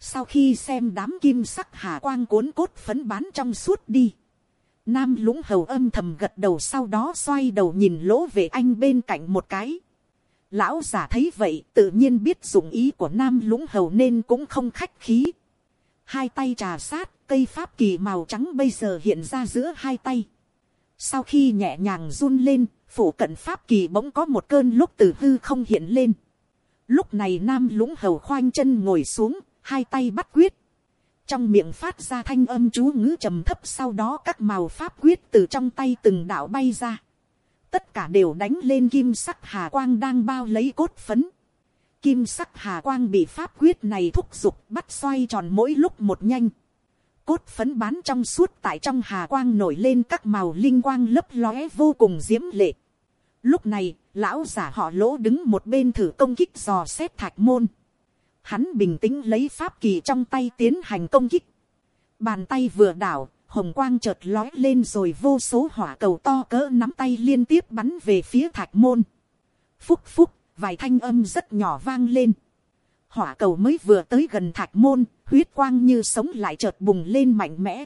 Sau khi xem đám kim sắc hà quang cuốn cốt phấn bán trong suốt đi. Nam lũng hầu âm thầm gật đầu sau đó xoay đầu nhìn lỗ về anh bên cạnh một cái. Lão giả thấy vậy tự nhiên biết dụng ý của nam lũng hầu nên cũng không khách khí. Hai tay trà sát cây pháp kỳ màu trắng bây giờ hiện ra giữa hai tay. Sau khi nhẹ nhàng run lên, phủ cận pháp kỳ bỗng có một cơn lúc từ hư không hiện lên. Lúc này nam lũng hầu khoanh chân ngồi xuống, hai tay bắt quyết. Trong miệng phát ra thanh âm chú ngữ trầm thấp sau đó các màu pháp quyết từ trong tay từng đạo bay ra. Tất cả đều đánh lên kim sắc hà quang đang bao lấy cốt phấn. Kim sắc hà quang bị pháp quyết này thúc giục bắt xoay tròn mỗi lúc một nhanh cốt phấn bán trong suốt tại trong hà quang nổi lên các màu linh quang lấp lóe vô cùng diễm lệ. Lúc này, lão giả họ lỗ đứng một bên thử công kích dò xét thạch môn. Hắn bình tĩnh lấy pháp kỳ trong tay tiến hành công kích. Bàn tay vừa đảo, hồng quang chợt lói lên rồi vô số hỏa cầu to cỡ nắm tay liên tiếp bắn về phía thạch môn. Phúc phúc, vài thanh âm rất nhỏ vang lên hỏa cầu mới vừa tới gần thạch môn, huyết quang như sống lại chợt bùng lên mạnh mẽ.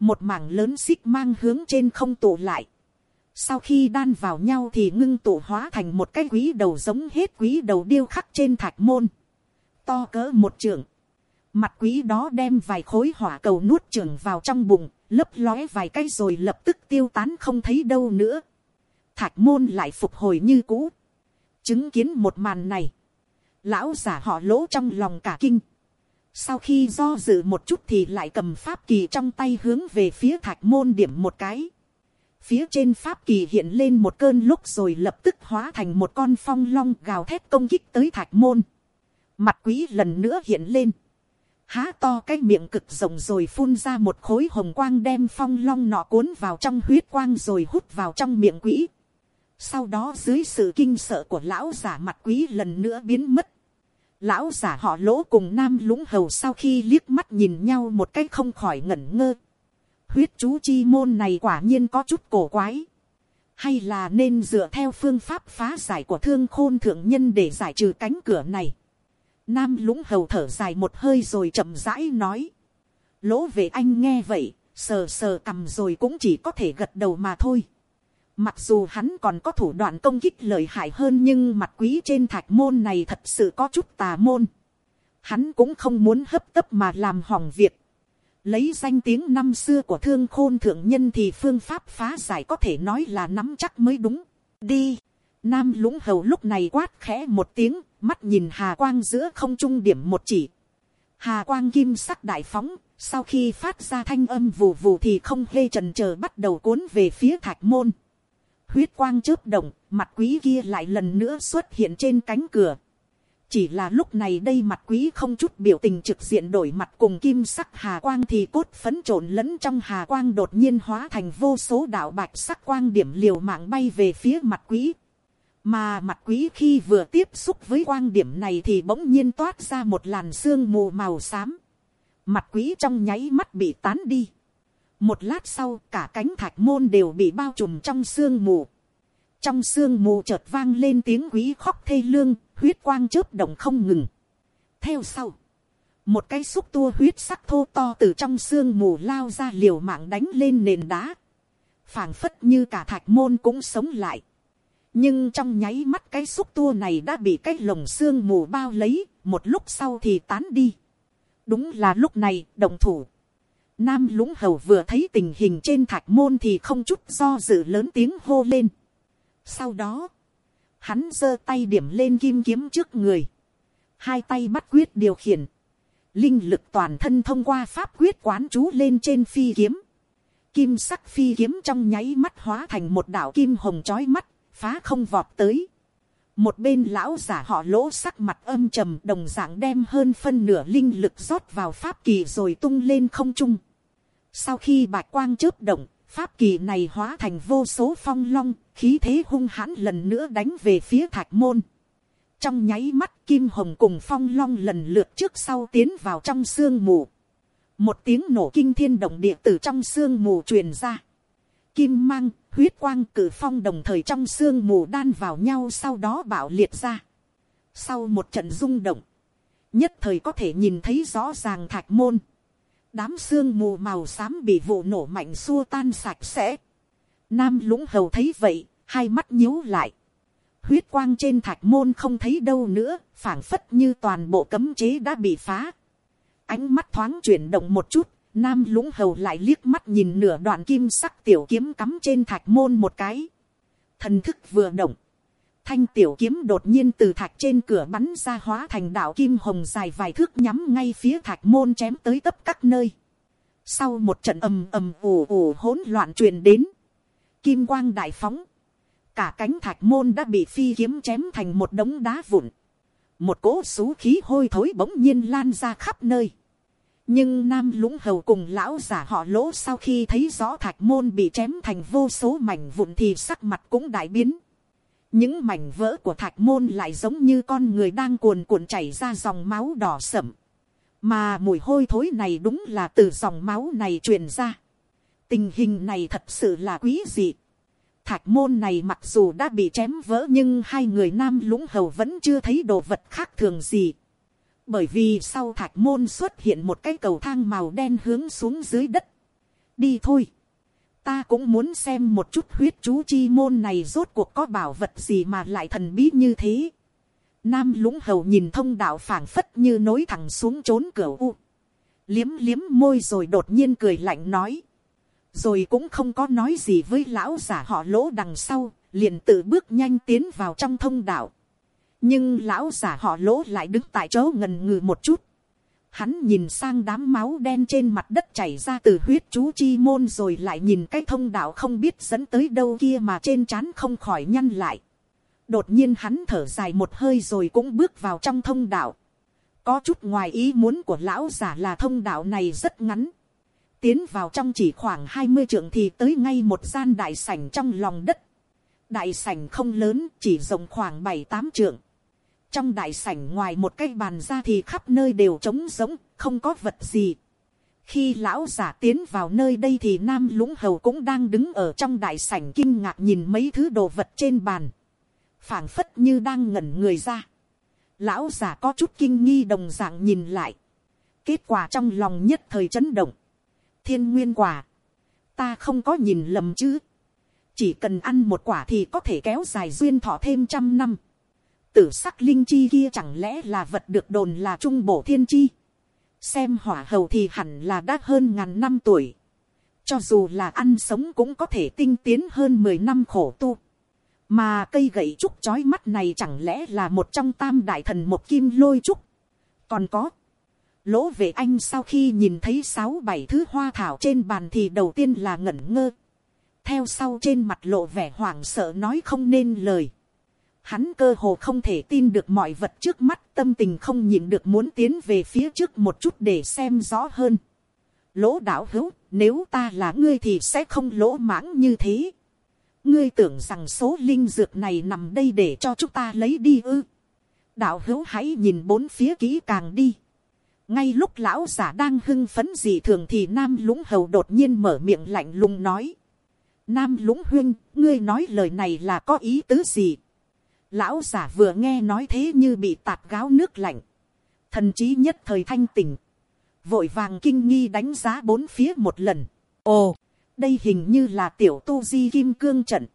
Một mảng lớn xích mang hướng trên không tụ lại. Sau khi đan vào nhau thì ngưng tụ hóa thành một cái quý đầu giống hết quý đầu điêu khắc trên thạch môn. To cỡ một trường. Mặt quý đó đem vài khối hỏa cầu nuốt trường vào trong bụng, lấp lóe vài cái rồi lập tức tiêu tán không thấy đâu nữa. thạch môn lại phục hồi như cũ, chứng kiến một màn này, lão giả họ lỗ trong lòng cả kinh, sau khi do dự một chút thì lại cầm pháp kỳ trong tay hướng về phía thạch môn điểm một cái, phía trên pháp kỳ hiện lên một cơn lúc rồi lập tức hóa thành một con phong long gào thét công kích tới thạch môn, mặt quý lần nữa hiện lên, há to cái miệng cực rộng rồi phun ra một khối hồng quang đem phong long nọ cuốn vào trong huyết quang rồi hút vào trong miệng quý Sau đó dưới sự kinh sợ của lão giả mặt quý lần nữa biến mất. Lão giả họ lỗ cùng nam lũng hầu sau khi liếc mắt nhìn nhau một cách không khỏi ngẩn ngơ. Huyết chú chi môn này quả nhiên có chút cổ quái. Hay là nên dựa theo phương pháp phá giải của thương khôn thượng nhân để giải trừ cánh cửa này. Nam lũng hầu thở dài một hơi rồi chậm rãi nói. Lỗ về anh nghe vậy, sờ sờ cầm rồi cũng chỉ có thể gật đầu mà thôi. Mặc dù hắn còn có thủ đoạn công kích lợi hại hơn nhưng mặt quý trên thạch môn này thật sự có chút tà môn. Hắn cũng không muốn hấp tấp mà làm hỏng việc. Lấy danh tiếng năm xưa của thương khôn thượng nhân thì phương pháp phá giải có thể nói là nắm chắc mới đúng. Đi. Nam lũng hầu lúc này quát khẽ một tiếng mắt nhìn hà quang giữa không trung điểm một chỉ. Hà quang kim sắc đại phóng, sau khi phát ra thanh âm vù vù thì không hê trần chờ bắt đầu cuốn về phía thạch môn. Huyết quang chớp động, mặt quý kia lại lần nữa xuất hiện trên cánh cửa. Chỉ là lúc này đây mặt quý không chút biểu tình trực diện đổi mặt cùng kim sắc hà quang thì cốt phấn trộn lẫn trong hà quang đột nhiên hóa thành vô số đạo bạch sắc quang điểm liều mạng bay về phía mặt quý. Mà mặt quý khi vừa tiếp xúc với quang điểm này thì bỗng nhiên toát ra một làn sương mù màu xám. Mặt quý trong nháy mắt bị tán đi. Một lát sau cả cánh thạch môn đều bị bao trùm trong sương mù. Trong sương mù chợt vang lên tiếng quý khóc thê lương, huyết quang chớp động không ngừng. Theo sau, một cái xúc tua huyết sắc thô to từ trong sương mù lao ra liều mạng đánh lên nền đá. phảng phất như cả thạch môn cũng sống lại nhưng trong nháy mắt cái xúc tua này đã bị cái lồng xương mù bao lấy, một lúc sau thì tán đi. đúng là lúc này, đồng thủ. Nam lũng hầu vừa thấy tình hình trên thạch môn thì không chút do dự lớn tiếng hô lên. sau đó, hắn giơ tay điểm lên kim kiếm trước người. hai tay bắt quyết điều khiển. linh lực toàn thân thông qua pháp quyết quán chú lên trên phi kiếm. Kim sắc phi kiếm trong nháy mắt hóa thành một đảo kim hồng chói mắt phá không vọt tới. Một bên lão giả họ lỗ sắc mặt âm trầm đồng dạng đem hơn phân nửa linh lực rót vào pháp kỳ rồi tung lên không trung. Sau khi bạch quang chớp động, pháp kỳ này hóa thành vô số phong long, khí thế hung hãn lần nữa đánh về phía thạch môn. Trong nháy mắt kim hồng cùng phong long lần lượt trước sau tiến vào trong sương mù. Một tiếng nổ kinh thiên động địa từ trong sương mù truyền ra. Kim mang, huyết quang cử phong đồng thời trong sương mù đan vào nhau sau đó bạo liệt ra. Sau một trận rung động, nhất thời có thể nhìn thấy rõ ràng thạch môn. Đám sương mù màu xám bị vụ nổ mạnh xua tan sạch sẽ. Nam lũng hầu thấy vậy, hai mắt nhíu lại. Huyết quang trên thạch môn không thấy đâu nữa, phảng phất như toàn bộ cấm chế đã bị phá. Ánh mắt thoáng chuyển động một chút, Nam lũng hầu lại liếc mắt nhìn nửa đoạn kim sắc tiểu kiếm cắm trên thạch môn một cái. Thần thức vừa động. Thanh tiểu kiếm đột nhiên từ thạch trên cửa bắn ra hóa thành đạo kim hồng dài vài thước nhắm ngay phía thạch môn chém tới tấp các nơi. Sau một trận ầm ầm ù ù hỗn loạn truyền đến. Kim quang đại phóng. Cả cánh thạch môn đã bị phi kiếm chém thành một đống đá vụn. Một cỗ xú khí hôi thối bỗng nhiên lan ra khắp nơi nhưng nam lũng hầu cùng lão giả họ lỗ sau khi thấy rõ thạch môn bị chém thành vô số mảnh vụn thì sắc mặt cũng đại biến. những mảnh vỡ của thạch môn lại giống như con người đang cuồn cuộn chảy ra dòng máu đỏ sậm. mà mùi hôi thối này đúng là từ dòng máu này truyền ra. tình hình này thật sự là quý dị. thạch môn này mặc dù đã bị chém vỡ nhưng hai người nam lũng hầu vẫn chưa thấy đồ vật khác thường gì bởi vì sau thạch môn xuất hiện một cái cầu thang màu đen hướng xuống dưới đất. đi thôi. ta cũng muốn xem một chút huyết chú chi môn này rốt cuộc có bảo vật gì mà lại thần bí như thế. Nam lũng hầu nhìn thông đạo phảng phất như nối thẳng xuống trốn cửa u. Liếm liếm môi rồi đột nhiên cười lạnh nói. Rồi cũng không có nói gì với lão giả họ lỗ đằng sau, liền tự bước nhanh tiến vào trong thông đạo nhưng lão giả họ lỗ lại đứng tại chỗ ngần ngừ một chút. Hắn nhìn sang đám máu đen trên mặt đất chảy ra từ huyết chú chi môn rồi lại nhìn cái thông đạo không biết dẫn tới đâu kia mà trên trán không khỏi nhăn lại. Đột nhiên hắn thở dài một hơi rồi cũng bước vào trong thông đạo. Có chút ngoài ý muốn của lão giả là thông đạo này rất ngắn. Tiến vào trong chỉ khoảng hai mươi trượng thì tới ngay một gian đại sảnh trong lòng đất. Đại sảnh không lớn, chỉ rộng khoảng bảy tám trượng. Trong đại sảnh ngoài một cái bàn ra thì khắp nơi đều trống rỗng, không có vật gì. Khi lão giả tiến vào nơi đây thì Nam Lũng Hầu cũng đang đứng ở trong đại sảnh kinh ngạc nhìn mấy thứ đồ vật trên bàn. phảng phất như đang ngẩn người ra. Lão già có chút kinh nghi đồng dạng nhìn lại, kết quả trong lòng nhất thời chấn động, thiên nguyên quả, ta không có nhìn lầm chứ, chỉ cần ăn một quả thì có thể kéo dài duyên thọ thêm trăm năm, tử sắc linh chi kia chẳng lẽ là vật được đồn là trung bổ thiên chi, xem hỏa hầu thì hẳn là đã hơn ngàn năm tuổi, cho dù là ăn sống cũng có thể tinh tiến hơn mười năm khổ tu mà cây gậy trúc chói mắt này chẳng lẽ là một trong tam đại thần một kim lôi trúc. còn có, lỗ về anh sau khi nhìn thấy sáu bảy thứ hoa thảo trên bàn thì đầu tiên là ngẩn ngơ. theo sau trên mặt lộ vẻ hoảng sợ nói không nên lời hắn cơ hồ không thể tin được mọi vật trước mắt tâm tình không nhìn được muốn tiến về phía trước một chút để xem rõ hơn. lỗ đạo hữu nếu ta là ngươi thì sẽ không lỗ mãng như thế ngươi tưởng rằng số linh dược này nằm đây để cho chúng ta lấy đi ư. đạo hữu hãy nhìn bốn phía kỹ càng đi. ngay lúc lão giả đang hưng phấn gì thường thì nam lũng hầu đột nhiên mở miệng lạnh lùng nói. nam lũng huyên, ngươi nói lời này là có ý tứ gì lão giả vừa nghe nói thế như bị tạt gáo nước lạnh. thần trí nhất thời thanh tỉnh. vội vàng kinh nghi đánh giá bốn phía một lần. ồ, đây hình như là tiểu tu di kim cương trận,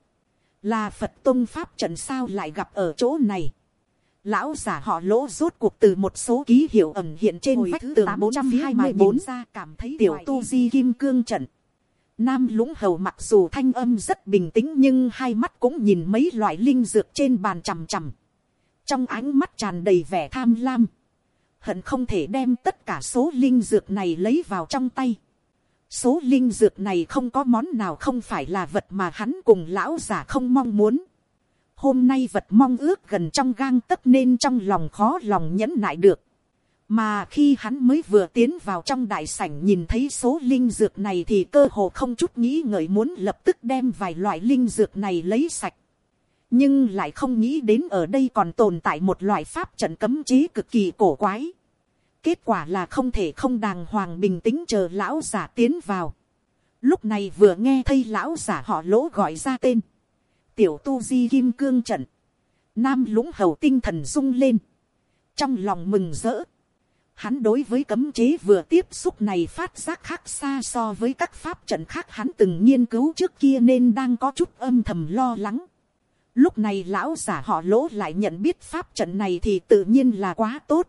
là phật tôn pháp trận sao lại gặp ở chỗ này. lão giả họ lỗ rốt cuộc từ một số ký hiệu ẩm hiện trên vách tường bốn trăm hai mươi bốn ra cảm thấy tiểu tu di kim cương trận. Nam lũng hầu mặc dù thanh âm rất bình tĩnh nhưng hai mắt cũng nhìn mấy loại linh dược trên bàn chằm chằm. Trong ánh mắt tràn đầy vẻ tham lam. Hận không thể đem tất cả số linh dược này lấy vào trong tay số linh dược này không có món nào không phải là vật mà hắn cùng lão giả không mong muốn. Hôm nay vật mong ước gần trong gang tấc nên trong lòng khó lòng nhẫn nại được. Mà khi hắn mới vừa tiến vào trong đại sảnh nhìn thấy số linh dược này thì cơ hồ không chút nghĩ ngợi muốn lập tức đem vài loại linh dược này lấy sạch. Nhưng lại không nghĩ đến ở đây còn tồn tại một loại pháp trận cấm chế cực kỳ cổ quái Kết quả là không thể không đàng hoàng bình tĩnh chờ lão giả tiến vào. Lúc này vừa nghe thấy lão giả họ lỗ gọi ra tên. Tiểu tu di kim cương trận. Nam lũng hầu tinh thần rung lên. Trong lòng mừng rỡ. Hắn đối với cấm chế vừa tiếp xúc này phát giác khác xa so với các pháp trận khác hắn từng nghiên cứu trước kia nên đang có chút âm thầm lo lắng. Lúc này lão giả họ lỗ lại nhận biết pháp trận này thì tự nhiên là quá tốt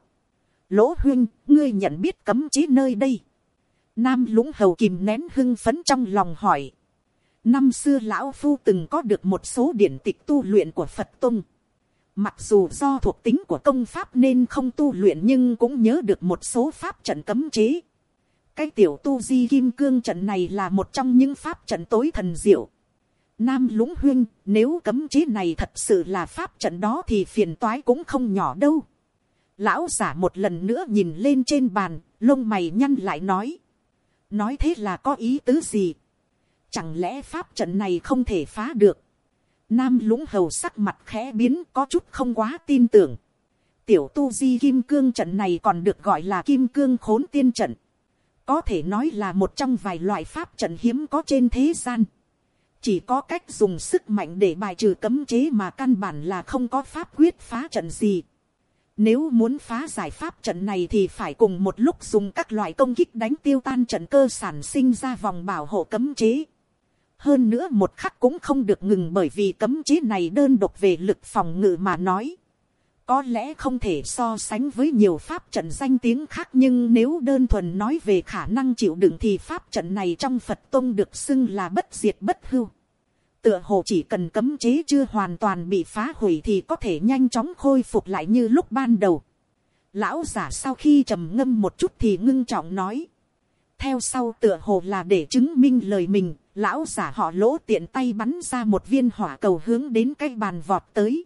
lỗ huyên, ngươi nhận biết cấm chế nơi đây. Nam lũng hầu kìm nén hưng phấn trong lòng hỏi. Năm xưa lão phu từng có được một số điển tịch tu luyện của Phật Tông. Mặc dù do thuộc tính của công pháp nên không tu luyện nhưng cũng nhớ được một số pháp trận cấm chế. Cái tiểu tu di kim cương trận này là một trong những pháp trận tối thần diệu. Nam lũng huyên, nếu cấm chế này thật sự là pháp trận đó thì phiền toái cũng không nhỏ đâu. Lão giả một lần nữa nhìn lên trên bàn, lông mày nhăn lại nói. Nói thế là có ý tứ gì? Chẳng lẽ pháp trận này không thể phá được? Nam lũng hầu sắc mặt khẽ biến có chút không quá tin tưởng. Tiểu tu di kim cương trận này còn được gọi là kim cương khốn tiên trận. Có thể nói là một trong vài loại pháp trận hiếm có trên thế gian. Chỉ có cách dùng sức mạnh để bài trừ cấm chế mà căn bản là không có pháp quyết phá trận gì. Nếu muốn phá giải pháp trận này thì phải cùng một lúc dùng các loại công kích đánh tiêu tan trận cơ sản sinh ra vòng bảo hộ cấm chế. Hơn nữa một khắc cũng không được ngừng bởi vì cấm chế này đơn độc về lực phòng ngự mà nói. Có lẽ không thể so sánh với nhiều pháp trận danh tiếng khác nhưng nếu đơn thuần nói về khả năng chịu đựng thì pháp trận này trong Phật Tông được xưng là bất diệt bất hưu. tựa hồ chỉ cần cấm chế chưa hoàn toàn bị phá hủy thì có thể nhanh chóng khôi phục lại như lúc ban đầu. Lão giả sau khi trầm ngâm một chút thì ngưng trọng nói. Theo sau tựa hồ là để chứng minh lời mình, lão giả họ lỗ tiện tay bắn ra một viên hỏa cầu hướng đến cái bàn vọt tới.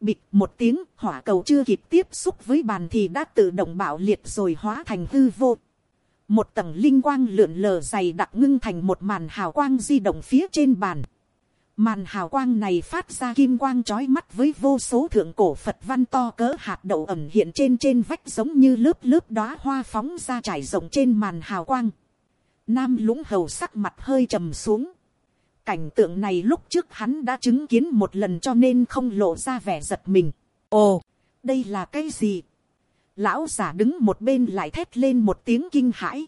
Bịch một tiếng, hỏa cầu chưa kịp tiếp xúc với bàn thì đã tự động bạo liệt rồi hóa thành hư vô. Một tầng linh quang lượn lờ dày đặc ngưng thành một màn hào quang di động phía trên bàn. Màn hào quang này phát ra kim quang trói mắt với vô số thượng cổ Phật văn to cỡ hạt đậu ẩm hiện trên trên vách giống như lớp lớp đóa hoa phóng ra trải rộng trên màn hào quang. Nam lũng hầu sắc mặt hơi trầm xuống. Cảnh tượng này lúc trước hắn đã chứng kiến một lần cho nên không lộ ra vẻ giật mình. Ồ, đây là cái gì? Lão giả đứng một bên lại thét lên một tiếng kinh hãi.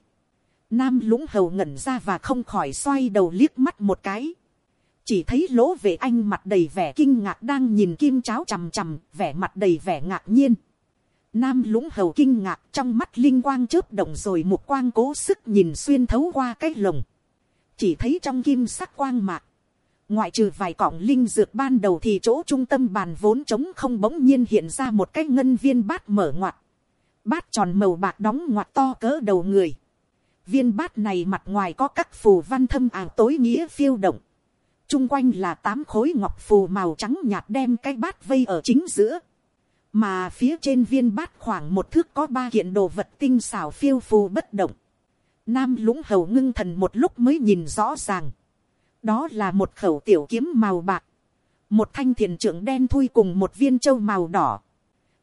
Nam lũng hầu ngẩn ra và không khỏi xoay đầu liếc mắt một cái chỉ thấy lỗ vệ anh mặt đầy vẻ kinh ngạc đang nhìn kim cháo chằm chằm, vẻ mặt đầy vẻ ngạc nhiên. Nam lũng hầu kinh ngạc trong mắt linh quang chớp động rồi một quang cố sức nhìn xuyên thấu qua cái lồng. Chỉ thấy trong kim sắc quang mạc. Ngoại trừ vài cọng linh dược ban đầu thì chỗ trung tâm bàn vốn trống không bỗng nhiên hiện ra một cái ngân viên bát mở ngoặt. Bát tròn màu bạc đóng ngoặt to cỡ đầu người. Viên bát này mặt ngoài có các phù văn thâm ảo tối nghĩa phiêu động chung quanh là tám khối ngọc phù màu trắng nhạt đem cái bát vây ở chính giữa. Mà phía trên viên bát khoảng một thước có ba kiện đồ vật tinh xảo phiêu phù bất động. Nam lũng hầu ngưng thần một lúc mới nhìn rõ ràng. Đó là một khẩu tiểu kiếm màu bạc. Một thanh thiền trưởng đen thui cùng một viên châu màu đỏ.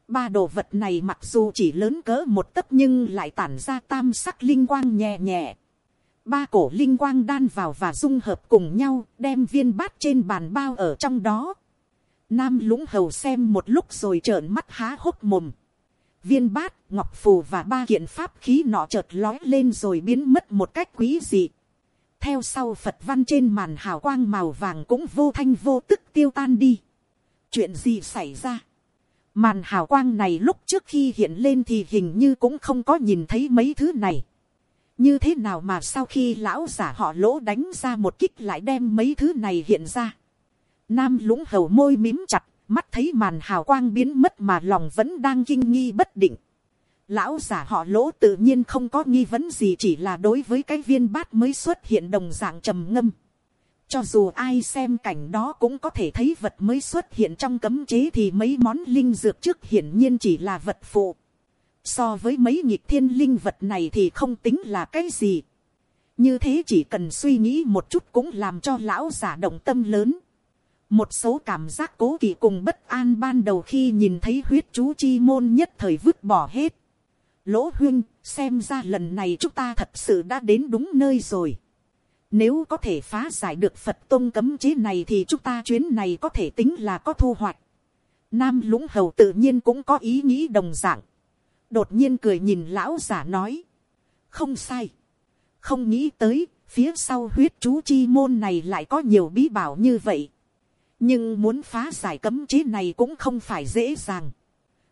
Ba đồ vật này mặc dù chỉ lớn cỡ một tấc nhưng lại tản ra tam sắc linh quang nhẹ nhẹ. Ba cổ linh quang đan vào và dung hợp cùng nhau, đem viên bát trên bàn bao ở trong đó. Nam lũng hầu xem một lúc rồi trợn mắt há hốc mồm. Viên bát, ngọc phù và ba kiện pháp khí nọ chợt lói lên rồi biến mất một cách quý dị. Theo sau Phật văn trên màn hào quang màu vàng cũng vô thanh vô tức tiêu tan đi. Chuyện gì xảy ra? Màn hào quang này lúc trước khi hiện lên thì hình như cũng không có nhìn thấy mấy thứ này như thế nào mà sau khi lão giả họ lỗ đánh ra một kích lại đem mấy thứ này hiện ra. Nam lũng hầu môi mím chặt, mắt thấy màn hào quang biến mất mà lòng vẫn đang kinh nghi bất định. Lão giả họ lỗ tự nhiên không có nghi vấn gì chỉ là đối với cái viên bát mới xuất hiện đồng dạng trầm ngâm. Cho dù ai xem cảnh đó cũng có thể thấy vật mới xuất hiện trong cấm chế thì mấy món linh dược trước hiển nhiên chỉ là vật phụ. So với mấy nhịp thiên linh vật này thì không tính là cái gì. Như thế chỉ cần suy nghĩ một chút cũng làm cho lão giả động tâm lớn. Một số cảm giác cố kỵ cùng bất an ban đầu khi nhìn thấy huyết chú chi môn nhất thời vứt bỏ hết. Lỗ huynh, xem ra lần này chúng ta thật sự đã đến đúng nơi rồi. Nếu có thể phá giải được Phật tôn cấm chế này thì chúng ta chuyến này có thể tính là có thu hoạch. Nam lũng hầu tự nhiên cũng có ý nghĩ đồng dạng đột nhiên cười nhìn lão giả nói, không sai, không nghĩ tới, phía sau huyết chú chi môn này lại có nhiều bí bảo như vậy, nhưng muốn phá giải cấm chế này cũng không phải dễ dàng,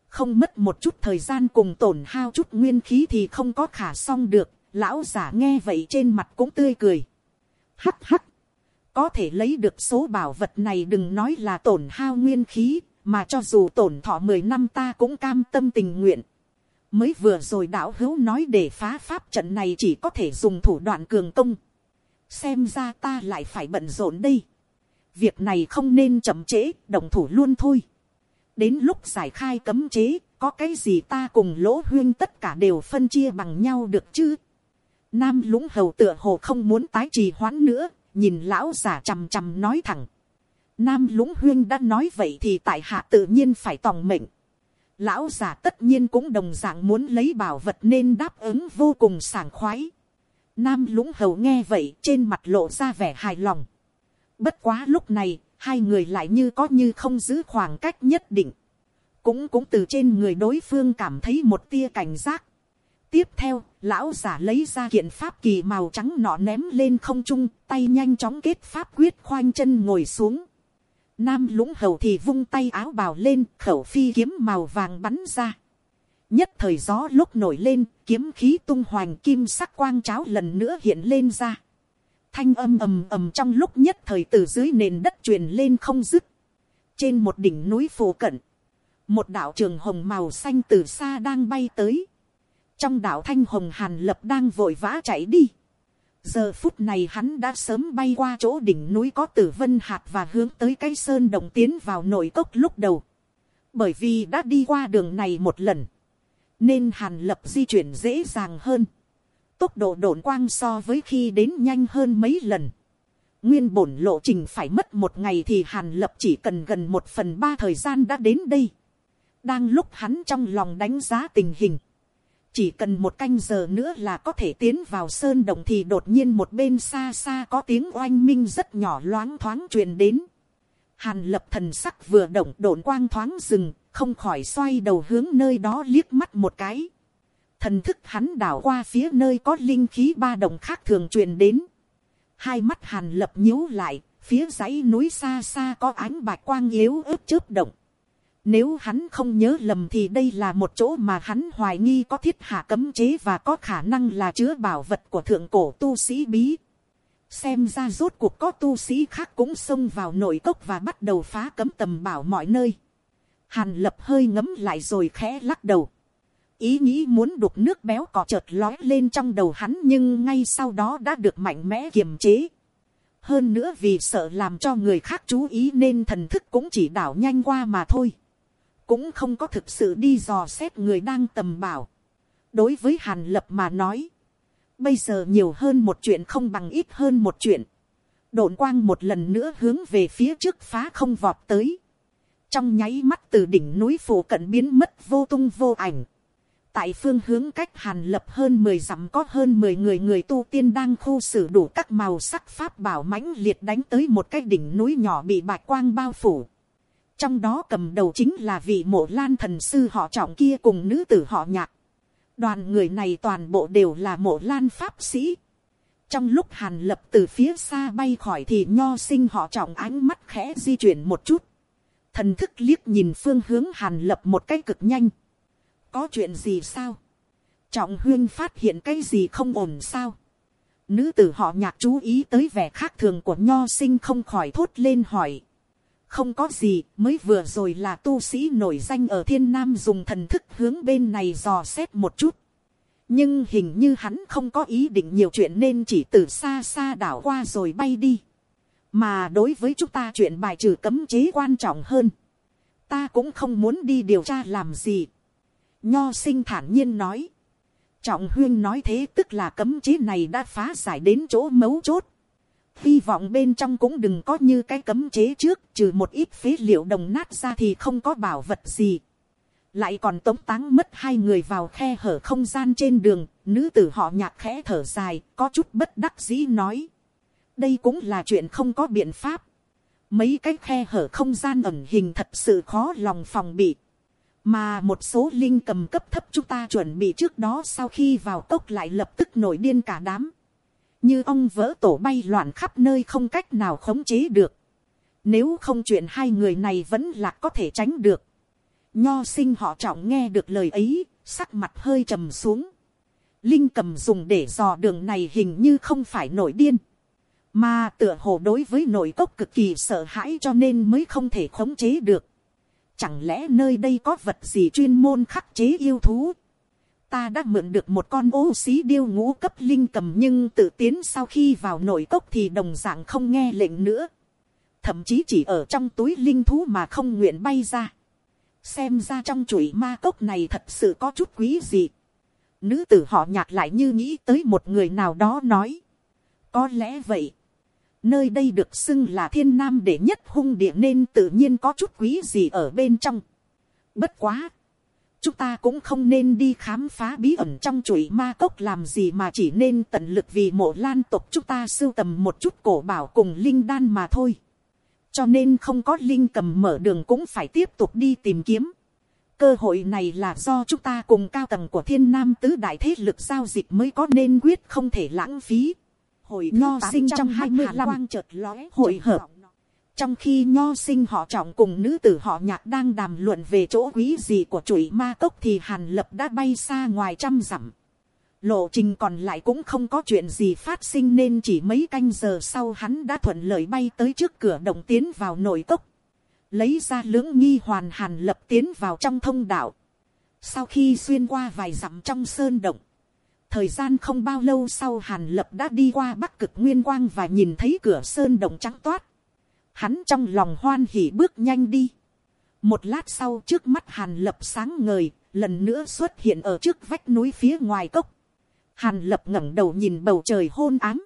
không mất một chút thời gian cùng tổn hao chút nguyên khí thì không có khả xong được, lão giả nghe vậy trên mặt cũng tươi cười, hắt hắt, có thể lấy được số bảo vật này đừng nói là tổn hao nguyên khí, mà cho dù tổn thọ mười năm ta cũng cam tâm tình nguyện. Mới vừa rồi đạo hữu nói để phá pháp trận này chỉ có thể dùng thủ đoạn cường công. xem ra ta lại phải bận rộn đây việc này không nên chậm trễ, động thủ luôn thôi. đến lúc giải khai cấm chế, có cái gì ta cùng lỗ huyên tất cả đều phân chia bằng nhau được chứ. nam lũng hầu tựa hồ không muốn tái trì hoãn nữa, nhìn lão giả chằm chằm nói thẳng. nam lũng huyên đã nói vậy thì tại hạ tự nhiên phải tòng mệnh lão già tất nhiên cũng đồng dạng muốn lấy bảo vật nên đáp ứng vô cùng sảng khoái. Nam lũng hầu nghe vậy trên mặt lộ ra vẻ hài lòng. Bất quá lúc này, hai người lại như có như không giữ khoảng cách nhất định. Cũng cũng từ trên người đối phương cảm thấy một tia cảnh giác. Tiếp theo, lão giả lấy ra kiện pháp kỳ màu trắng nọ ném lên không trung, tay nhanh chóng kết pháp quyết khoanh chân ngồi xuống. Nam lũng hầu thì vung tay áo bào lên, khẩu phi kiếm màu vàng bắn ra. Nhất thời gió lúc nổi lên, kiếm khí tung hoành kim sắc quang cháo lần nữa hiện lên ra thanh âm ầm ầm trong lúc nhất thời từ dưới nền đất truyền lên không dứt. trên một đỉnh núi phù cận, một đạo trường hồng màu xanh từ xa đang bay tới. trong đạo thanh hồng hàn lập đang vội vã chạy đi. giờ phút này hắn đã sớm bay qua chỗ đỉnh núi có tử vân hạt và hướng tới cái sơn đồng tiến vào nội cốc lúc đầu. bởi vì đã đi qua đường này một lần, nên hàn lập di chuyển dễ dàng hơn tốc độ đổn quang so với khi đến nhanh hơn mấy lần. Nguyên bổn lộ trình phải mất một ngày thì Hàn Lập chỉ cần gần một phần ba thời gian đã đến đây. Đang lúc hắn trong lòng đánh giá tình hình. Chỉ cần một canh giờ nữa là có thể tiến vào sơn động thì đột nhiên một bên xa xa có tiếng oanh minh rất nhỏ loáng thoáng truyền đến. Hàn lập thần sắc vừa động độn quang thoáng rừng, không khỏi xoay đầu hướng nơi đó liếc mắt một cái thần thức hắn đảo qua phía nơi có linh khí ba đồng khác thường truyền đến. Hai mắt hàn lập nhíu lại, phía dãy núi xa xa có ánh bạch quang yếu ớt chớp động. Nếu hắn không nhớ lầm thì đây là một chỗ mà hắn hoài nghi có thiết hạ cấm chế và có khả năng là chứa bảo vật của thượng cổ tu sĩ bí. Xem ra rốt cuộc có tu sĩ khác cũng xông vào nội cốc và bắt đầu phá cấm tầm bảo mọi nơi. Hàn lập hơi ngấm lại rồi khẽ lắc đầu ý nghĩ muốn đục nước béo cỏ chợt lói lên trong đầu hắn nhưng ngay sau đó đã được mạnh mẽ kiềm chế. hơn nữa vì sợ làm cho người khác chú ý nên thần thức cũng chỉ đảo nhanh qua mà thôi. cũng không có thực sự đi dò xét người đang tầm bảo. đối với hàn lập mà nói, bây giờ nhiều hơn một chuyện không bằng ít hơn một chuyện. Độn quang một lần nữa hướng về phía trước phá không vọt tới. trong nháy mắt từ đỉnh núi phủ cận biến mất vô tung vô ảnh tại phương hướng cách hàn lập hơn mười dặm có hơn mười người người tu tiên đang khu xử đủ các màu sắc pháp bảo mãnh liệt đánh tới một cái đỉnh núi nhỏ bị bạch quang bao phủ. Trong đó cầm đầu chính là vị mộ lan thần sư họ trọng kia cùng nữ tử họ nhạc. Đoàn người này toàn bộ đều là mộ lan pháp sĩ. Trong lúc hàn lập từ phía xa bay khỏi thì nho sinh họ trọng ánh mắt khẽ di chuyển một chút. Thần thức liếc nhìn phương hướng hàn lập một cái cực nhanh có chuyện gì sao, trọng huyên phát hiện cái gì không ổn sao, nữ tử họ nhạc chú ý tới vẻ khác thường của nho sinh không khỏi thốt lên hỏi, không có gì mới vừa rồi là tu sĩ nổi danh ở thiên nam dùng thần thức hướng bên này dò xét một chút, nhưng hình như hắn không có ý định nhiều chuyện nên chỉ từ xa xa đảo qua rồi bay đi, mà đối với chúng ta chuyện bài trừ cấm chế quan trọng hơn, ta cũng không muốn đi điều tra làm gì, Nho sinh thản nhiên nói. Trọng huyên nói thế tức là cấm chế này đã phá giải đến chỗ mấu chốt. Hy vọng bên trong cũng đừng có như cái cấm chế trước, trừ một ít phế liệu đồng nát ra thì không có bảo vật gì. Lại còn tống táng mất hai người vào khe hở không gian trên đường, nữ tử họ nhạc khẽ thở dài, có chút bất đắc dĩ nói. Đây cũng là chuyện không có biện pháp. Mấy cái khe hở không gian ẩn hình thật sự khó lòng phòng bị mà một số linh cầm cấp thấp chúng ta chuẩn bị trước đó sau khi vào cốc lại lập tức nổi điên cả đám. Như ông vỡ tổ bay loạn khắp nơi không cách nào khống chế được. Nếu không chuyện hai người này vẫn là có thể tránh được. Nho sinh họ trọng nghe được lời ấy, sắc mặt hơi trầm xuống. Linh cầm dùng để dò đường này hình như không phải nổi điên. Mà tựa hồ đối với nội cốc cực kỳ sợ hãi cho nên mới không thể khống chế được Chẳng lẽ nơi đây có vật gì chuyên môn khắc chế yêu thú? Ta đã mượn được một con ô xí điêu ngũ cấp linh cầm nhưng tự tiến sau khi vào nội cốc thì đồng dạng không nghe lệnh nữa. Thậm chí chỉ ở trong túi linh thú mà không nguyện bay ra. Xem ra trong chuỗi ma cốc này thật sự có chút quý gì. Nữ tử họ nhạc lại như nghĩ tới một người nào đó nói. Có lẽ vậy Nơi đây được xưng là thiên nam để nhất hung địa nên tự nhiên có chút quý gì ở bên trong. Bất quá. Chúng ta cũng không nên đi khám phá bí ẩn trong chuỗi ma cốc làm gì mà chỉ nên tận lực vì mộ lan tộc chúng ta sưu tầm một chút cổ bảo cùng linh đan mà thôi. Cho nên không có linh cầm mở đường cũng phải tiếp tục đi tìm kiếm. Cơ hội này là do chúng ta cùng cao tầng của thiên nam tứ đại thế lực giao dịch mới có nên quyết không thể lãng phí hội nho sinh trong hai mươi lăm chợt lóe hội hợp trong khi nho sinh họ trọng cùng nữ tử họ nhạc đang đàm luận về chỗ quý gì của chuỗi ma cốc thì hàn lập đã bay xa ngoài trăm dặm Lộ trình còn lại cũng không có chuyện gì phát sinh nên chỉ mấy canh giờ sau hắn đã thuận lợi bay tới trước cửa động tiến vào nội cốc. Lấy ra lưỡng nghi hoàn hàn lập tiến vào trong thông đạo. Sau khi xuyên qua vài dặm trong sơn động. Thời gian không bao lâu sau hàn lập đã đi qua bắc cực nguyên quang và nhìn thấy cửa sơn động trắng toát. Hắn trong lòng hoan hỉ bước nhanh đi. Một lát sau trước mắt hàn lập sáng ngời, lần nữa xuất hiện ở trước vách núi phía ngoài cốc. Hàn lập ngẩng đầu nhìn bầu trời hôn ám.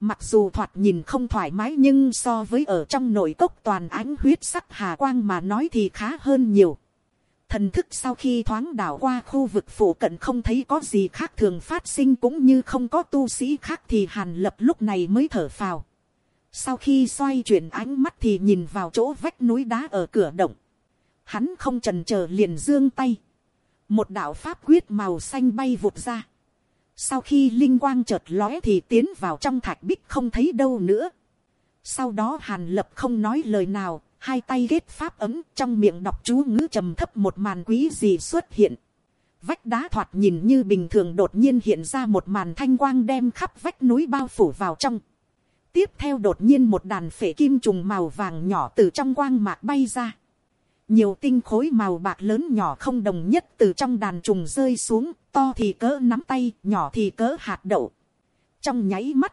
Mặc dù thoạt nhìn không thoải mái nhưng so với ở trong nội cốc toàn ánh huyết sắc hà quang mà nói thì khá hơn nhiều. Thần thức sau khi thoáng đảo qua khu vực phủ cận không thấy có gì khác thường phát sinh cũng như không có tu sĩ khác thì hàn lập lúc này mới thở phào. Sau khi xoay chuyển ánh mắt thì nhìn vào chỗ vách núi đá ở cửa động. Hắn không trần chờ liền dương tay. Một đạo pháp quyết màu xanh bay vụt ra. Sau khi linh quang chợt lóe thì tiến vào trong thạch bích không thấy đâu nữa. Sau đó hàn lập không nói lời nào, hai tay ghét pháp ấm trong miệng đọc chú ngữ trầm thấp một màn quý gì xuất hiện. Vách đá thoạt nhìn như bình thường đột nhiên hiện ra một màn thanh quang đem khắp vách núi bao phủ vào trong. Tiếp theo đột nhiên một đàn phể kim trùng màu vàng nhỏ từ trong quang mạc bay ra. Nhiều tinh khối màu bạc lớn nhỏ không đồng nhất từ trong đàn trùng rơi xuống, to thì cỡ nắm tay, nhỏ thì cỡ hạt đậu. Trong nháy mắt,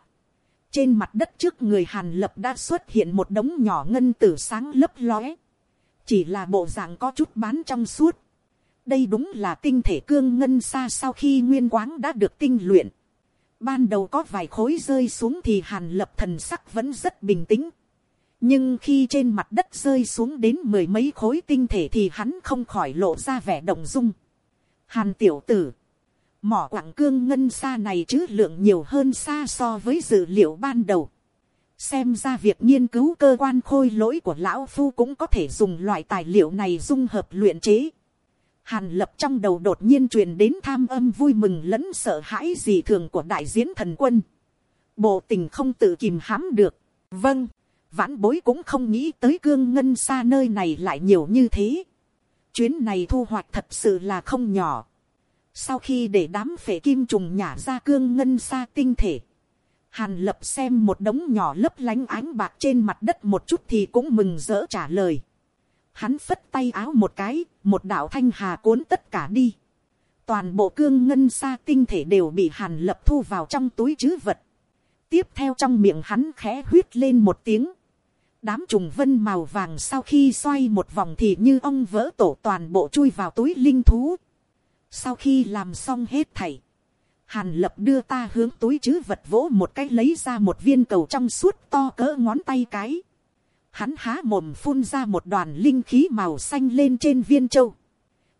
trên mặt đất trước người hàn lập đã xuất hiện một đống nhỏ ngân tử sáng lấp lóe. Chỉ là bộ dạng có chút bán trong suốt. Đây đúng là tinh thể cương ngân xa sau khi nguyên quáng đã được tinh luyện. Ban đầu có vài khối rơi xuống thì hàn lập thần sắc vẫn rất bình tĩnh. Nhưng khi trên mặt đất rơi xuống đến mười mấy khối tinh thể thì hắn không khỏi lộ ra vẻ động dung. Hàn tiểu tử. Mỏ quặng cương ngân xa này chứ lượng nhiều hơn xa so với dữ liệu ban đầu. Xem ra việc nghiên cứu cơ quan khôi lỗi của lão phu cũng có thể dùng loại tài liệu này dung hợp luyện chế. Hàn lập trong đầu đột nhiên truyền đến tham âm vui mừng lẫn sợ hãi gì thường của đại diễn thần quân. Bộ tình không tự kìm hãm được. Vâng, vãn bối cũng không nghĩ tới cương ngân xa nơi này lại nhiều như thế. Chuyến này thu hoạch thật sự là không nhỏ. Sau khi để đám phệ kim trùng nhả ra cương ngân xa tinh thể. Hàn lập xem một đống nhỏ lấp lánh ánh bạc trên mặt đất một chút thì cũng mừng rỡ trả lời. Hắn phất tay áo một cái, một đạo thanh hà cuốn tất cả đi. Toàn bộ cương ngân xa tinh thể đều bị hàn lập thu vào trong túi chứ vật. Tiếp theo trong miệng hắn khẽ huyết lên một tiếng. Đám trùng vân màu vàng sau khi xoay một vòng thì như ông vỡ tổ toàn bộ chui vào túi linh thú. Sau khi làm xong hết thảy. Hàn lập đưa ta hướng túi chứ vật vỗ một cái lấy ra một viên cầu trong suốt to cỡ ngón tay cái. Hắn há mồm phun ra một đoàn linh khí màu xanh lên trên viên châu.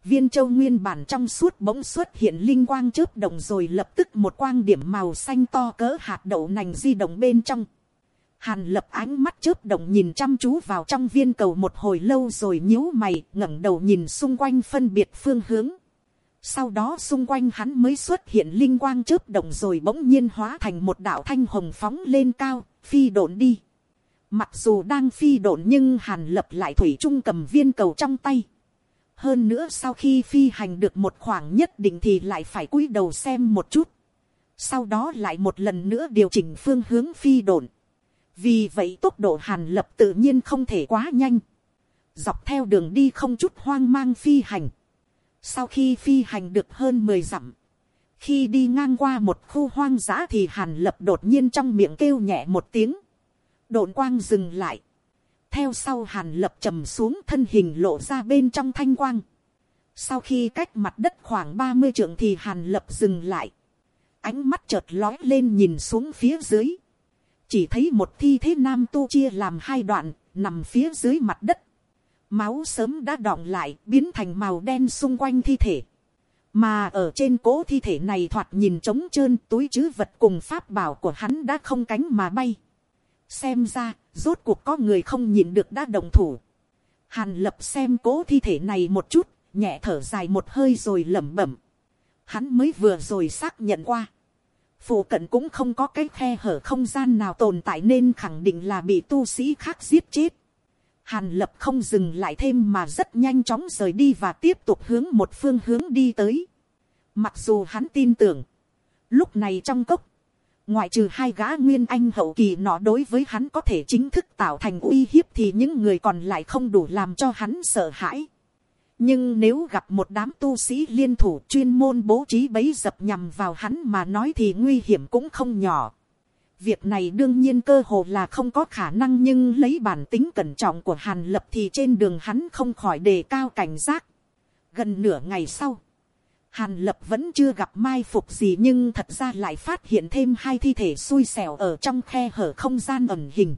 Viên châu nguyên bản trong suốt bỗng xuất hiện linh quang chớp động rồi lập tức một quang điểm màu xanh to cỡ hạt đậu nành di động bên trong. Hàn lập ánh mắt chớp động nhìn chăm chú vào trong viên cầu một hồi lâu rồi nhíu mày, ngẩng đầu nhìn xung quanh phân biệt phương hướng. Sau đó xung quanh hắn mới xuất hiện linh quang chớp động rồi bỗng nhiên hóa thành một đạo thanh hồng phóng lên cao, phi độn đi. Mặc dù đang phi độn nhưng hàn lập lại thủy trung cầm viên cầu trong tay. Hơn nữa sau khi phi hành được một khoảng nhất định thì lại phải cúi đầu xem một chút. Sau đó lại một lần nữa điều chỉnh phương hướng phi độn. Vì vậy tốc độ hàn lập tự nhiên không thể quá nhanh. Dọc theo đường đi không chút hoang mang phi hành. Sau khi phi hành được hơn 10 dặm. Khi đi ngang qua một khu hoang dã thì hàn lập đột nhiên trong miệng kêu nhẹ một tiếng. Độn quang dừng lại. Theo sau hàn lập trầm xuống thân hình lộ ra bên trong thanh quang. Sau khi cách mặt đất khoảng 30 trượng thì hàn lập dừng lại. Ánh mắt chợt lói lên nhìn xuống phía dưới. Chỉ thấy một thi thế nam tu chia làm hai đoạn, nằm phía dưới mặt đất. Máu sớm đã đọng lại, biến thành màu đen xung quanh thi thể. Mà ở trên cố thi thể này thoạt nhìn trống trơn túi chứ vật cùng pháp bảo của hắn đã không cánh mà bay. Xem ra, rốt cuộc có người không nhìn được đã đồng thủ. Hàn lập xem cố thi thể này một chút, nhẹ thở dài một hơi rồi lẩm bẩm. Hắn mới vừa rồi xác nhận qua. Phụ cận cũng không có cái khe hở không gian nào tồn tại nên khẳng định là bị tu sĩ khác giết chết. Hàn lập không dừng lại thêm mà rất nhanh chóng rời đi và tiếp tục hướng một phương hướng đi tới. Mặc dù hắn tin tưởng, Lúc này trong cốc, ngoại trừ hai gã nguyên anh hậu kỳ nọ đối với hắn có thể chính thức tạo thành uy hiếp thì những người còn lại không đủ làm cho hắn sợ hãi. nhưng nếu gặp một đám tu sĩ liên thủ chuyên môn bố trí bấy dập nhằm vào hắn mà nói thì nguy hiểm cũng không nhỏ việc này đương nhiên cơ hồ là không có khả năng nhưng lấy bản tính cẩn trọng của hàn lập thì trên đường hắn không khỏi đề cao cảnh giác. gần nửa ngày sau, Hàn lập vẫn chưa gặp mai phục gì nhưng thật ra lại phát hiện thêm hai thi thể xui xẻo ở trong khe hở không gian ẩn hình.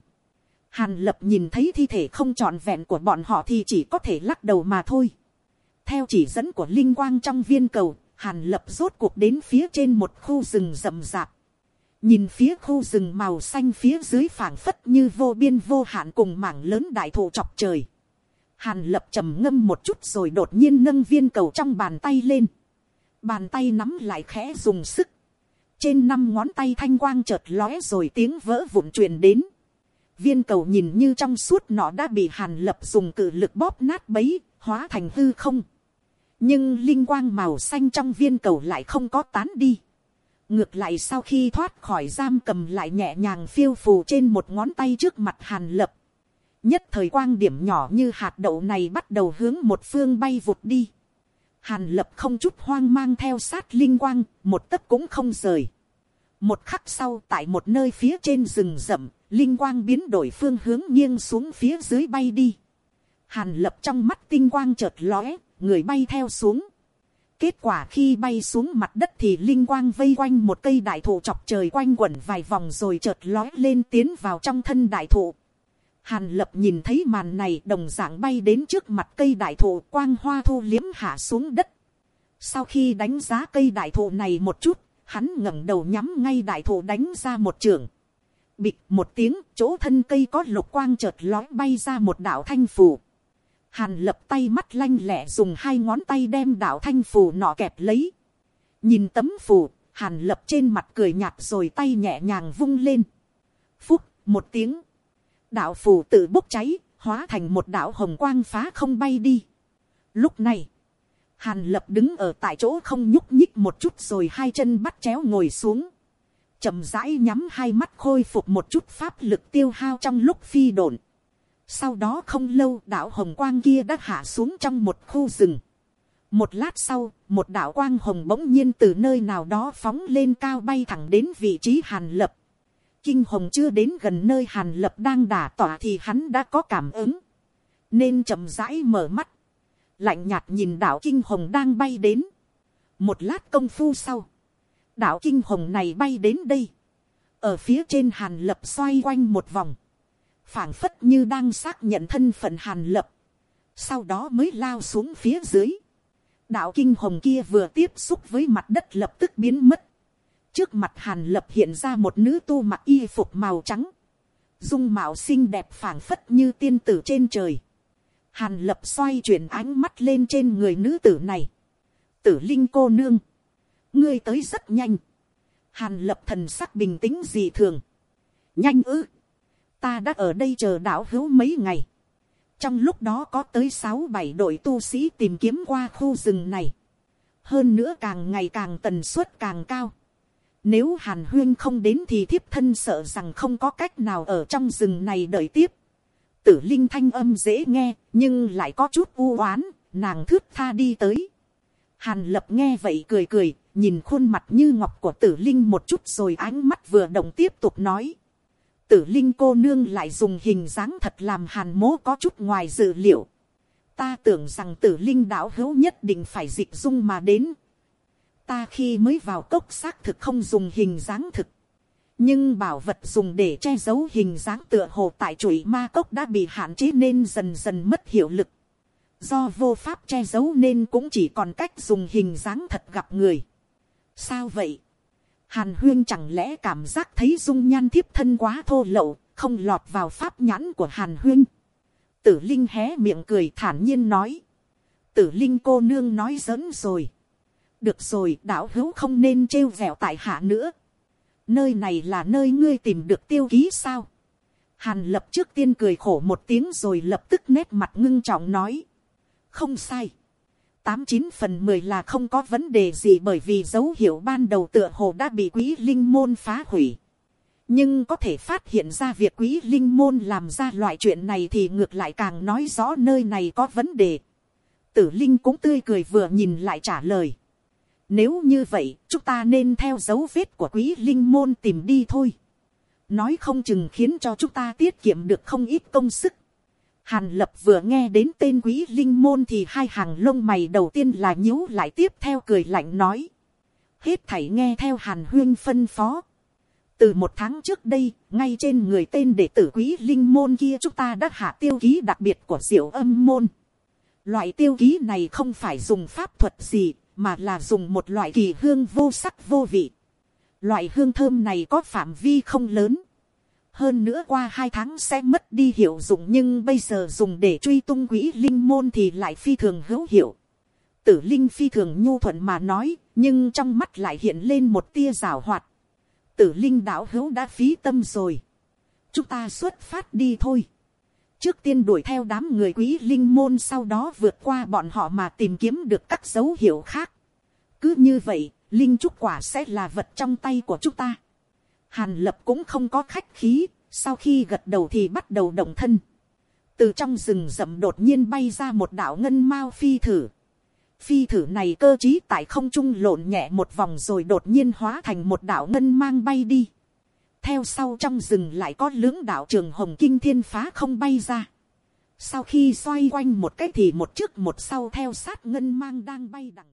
Hàn lập nhìn thấy thi thể không trọn vẹn của bọn họ thì chỉ có thể lắc đầu mà thôi. Theo chỉ dẫn của linh quang trong viên cầu, hàn lập rốt cuộc đến phía trên một khu rừng rậm rạp. Nhìn phía khu rừng màu xanh phía dưới phảng phất như vô biên vô hạn cùng mảng lớn đại thụ chọc trời. Hàn lập trầm ngâm một chút rồi đột nhiên nâng viên cầu trong bàn tay lên bàn tay nắm lại khẽ dùng sức, trên năm ngón tay thanh quang chợt lóe rồi tiếng vỡ vụn truyền đến, viên cầu nhìn như trong suốt nó đã bị hàn lập dùng cử lực bóp nát bấy, hóa thành hư không. nhưng linh quang màu xanh trong viên cầu lại không có tán đi ngược lại sau khi thoát khỏi giam cầm lại nhẹ nhàng phiêu phù trên một ngón tay trước mặt hàn lập. nhất thời quang điểm nhỏ như hạt đậu này bắt đầu hướng một phương bay vụt đi. Hàn lập không chút hoang mang theo sát linh quang, một tấc cũng không rời. Một khắc sau tại một nơi phía trên rừng rậm, linh quang biến đổi phương hướng nghiêng xuống phía dưới bay đi. Hàn lập trong mắt tinh quang chợt lóe, người bay theo xuống. Kết quả khi bay xuống mặt đất thì linh quang vây quanh một cây đại thụ chọc trời quanh quẩn vài vòng rồi chợt lói lên tiến vào trong thân đại thụ. Hàn lập nhìn thấy màn này đồng dạng bay đến trước mặt cây đại thụ quang hoa thu liếm hạ xuống đất. Sau khi đánh giá cây đại thụ này một chút, hắn ngẩng đầu nhắm ngay đại thụ đánh ra một trường. Bịch một tiếng, chỗ thân cây có lục quang chợt lói bay ra một đảo thanh phủ Hàn lập tay mắt lanh lẹ dùng hai ngón tay đem đạo thanh phù nọ kẹp lấy. Nhìn tấm phù, hàn lập trên mặt cười nhạt rồi tay nhẹ nhàng vung lên. Phúc, một tiếng đạo phù tự bốc cháy, hóa thành một đạo hồng quang phá không bay đi. Lúc này, hàn lập đứng ở tại chỗ không nhúc nhích một chút rồi hai chân bắt chéo ngồi xuống. chậm rãi nhắm hai mắt khôi phục một chút pháp lực tiêu hao trong lúc phi độn. Sau đó không lâu đạo hồng quang kia đã hạ xuống trong một khu rừng. Một lát sau, một đạo quang hồng bỗng nhiên từ nơi nào đó phóng lên cao bay thẳng đến vị trí hàn lập. Kinh hồng chưa đến gần nơi hàn lập đang đả tỏa thì hắn đã có cảm ứng, nên chậm rãi mở mắt, lạnh nhạt nhìn đảo kinh hồng đang bay đến. một lát công phu sau, đảo kinh hồng này bay đến đây, ở phía trên hàn lập xoay quanh một vòng, phảng phất như đang xác nhận thân phận hàn lập, sau đó mới lao xuống phía dưới. đạo kinh hồng kia vừa tiếp xúc với mặt đất lập tức biến mất, trước mặt hàn lập hiện ra một nữ tu mặc y phục màu trắng, dung mạo xinh đẹp phảng phất như tiên tử trên trời. Hàn lập xoay chuyển ánh mắt lên trên người nữ tử này. Tử linh cô nương. Ngươi tới rất nhanh. Hàn lập thần sắc bình tĩnh dị thường. Nhanh ư. Ta đã ở đây chờ đảo hữu mấy ngày. Trong lúc đó có tới sáu bảy đội tu sĩ tìm kiếm qua khu rừng này. Hơn nữa càng ngày càng tần suất càng cao nếu hàn huyên không đến thì thiếp thân sợ rằng không có cách nào ở trong rừng này đợi tiếp. Tử linh thanh âm dễ nghe, nhưng lại có chút u oán, nàng thước tha đi tới. Hàn lập nghe vậy cười cười, nhìn khuôn mặt như ngọc của tử linh một chút rồi ánh mắt vừa động tiếp tục nói. Tử linh cô nương lại dùng hình dáng thật làm hàn mố có chút ngoài dự liệu. Ta tưởng rằng tử linh đạo hữu nhất định phải dịch dung mà đến, ta khi mới vào cốc xác thực không dùng hình dáng thực. nhưng bảo vật dùng để che giấu hình dáng tựa hồ tại chuỗi ma cốc đã bị hạn chế nên dần dần mất hiệu lực. do vô pháp che giấu nên cũng chỉ còn cách dùng hình dáng thật gặp người. sao vậy hàn huyên chẳng lẽ cảm giác thấy dung nhan thiếp thân quá thô lậu, không lọt vào pháp nhãn của hàn huyên. tử linh hé miệng cười thản nhiên nói. tử linh cô nương nói giỡn rồi được rồi đạo hữu không nên trêu vẹo tại hạ nữa. nơi này là nơi ngươi tìm được tiêu ký sao. hàn lập trước tiên cười khổ một tiếng rồi lập tức nét mặt ngưng trọng nói. không sai tám chín phần mười là không có vấn đề gì bởi vì dấu hiệu ban đầu tựa hồ đã bị quý linh môn phá hủy. nhưng có thể phát hiện ra việc quý linh môn làm ra loại chuyện này thì ngược lại càng nói rõ nơi này có vấn đề. tử linh cũng tươi cười vừa nhìn lại trả lời. nếu như vậy, chúng ta nên theo dấu vết của quý linh môn tìm đi thôi. nói không chừng khiến cho chúng ta tiết kiệm được không ít công sức Hàn lập vừa nghe đến tên quý linh môn thì hai hàng lông mày đầu tiên là nhíu lại tiếp theo cười lạnh nói. Hết thảy nghe theo hàn huyên phân phó. Từ một tháng trước đây, ngay trên người tên đệ tử quý linh môn kia chúng ta đã hạ tiêu ký đặc biệt của diệu âm môn. Loại tiêu ký này không phải dùng pháp thuật gì, mà là dùng một loại kỳ hương vô sắc vô vị. Loại hương thơm này có phạm vi không lớn hơn nữa qua hai tháng sẽ mất đi hiệu dụng nhưng bây giờ dùng để truy tung quỹ linh môn thì lại phi thường hữu hiệu. Tử linh phi thường nhu thuận mà nói, nhưng trong mắt lại hiện lên một tia rào hoạt. Tử linh đạo hữu đã phí tâm rồi. Chúng ta xuất phát đi thôi. Trước tiên đuổi theo đám người quý linh môn sau đó vượt qua bọn họ mà tìm kiếm được các dấu hiệu khác. Cứ như vậy, linh trúc quả sẽ là vật trong tay của chúng ta Hàn lập cũng không có khách khí, sau khi gật đầu thì bắt đầu động thân. Từ trong rừng rậm đột nhiên bay ra một đạo ngân mao phi thử. Phi thử này cơ trí tại không trung lộn nhẹ một vòng rồi đột nhiên hóa thành một đạo ngân mang bay đi. Theo sau trong rừng lại có lưỡng đạo trường hồng kinh thiên phá không bay ra. Sau khi xoay quanh một cái thì một trước một sau theo sát ngân mang đang bay đằng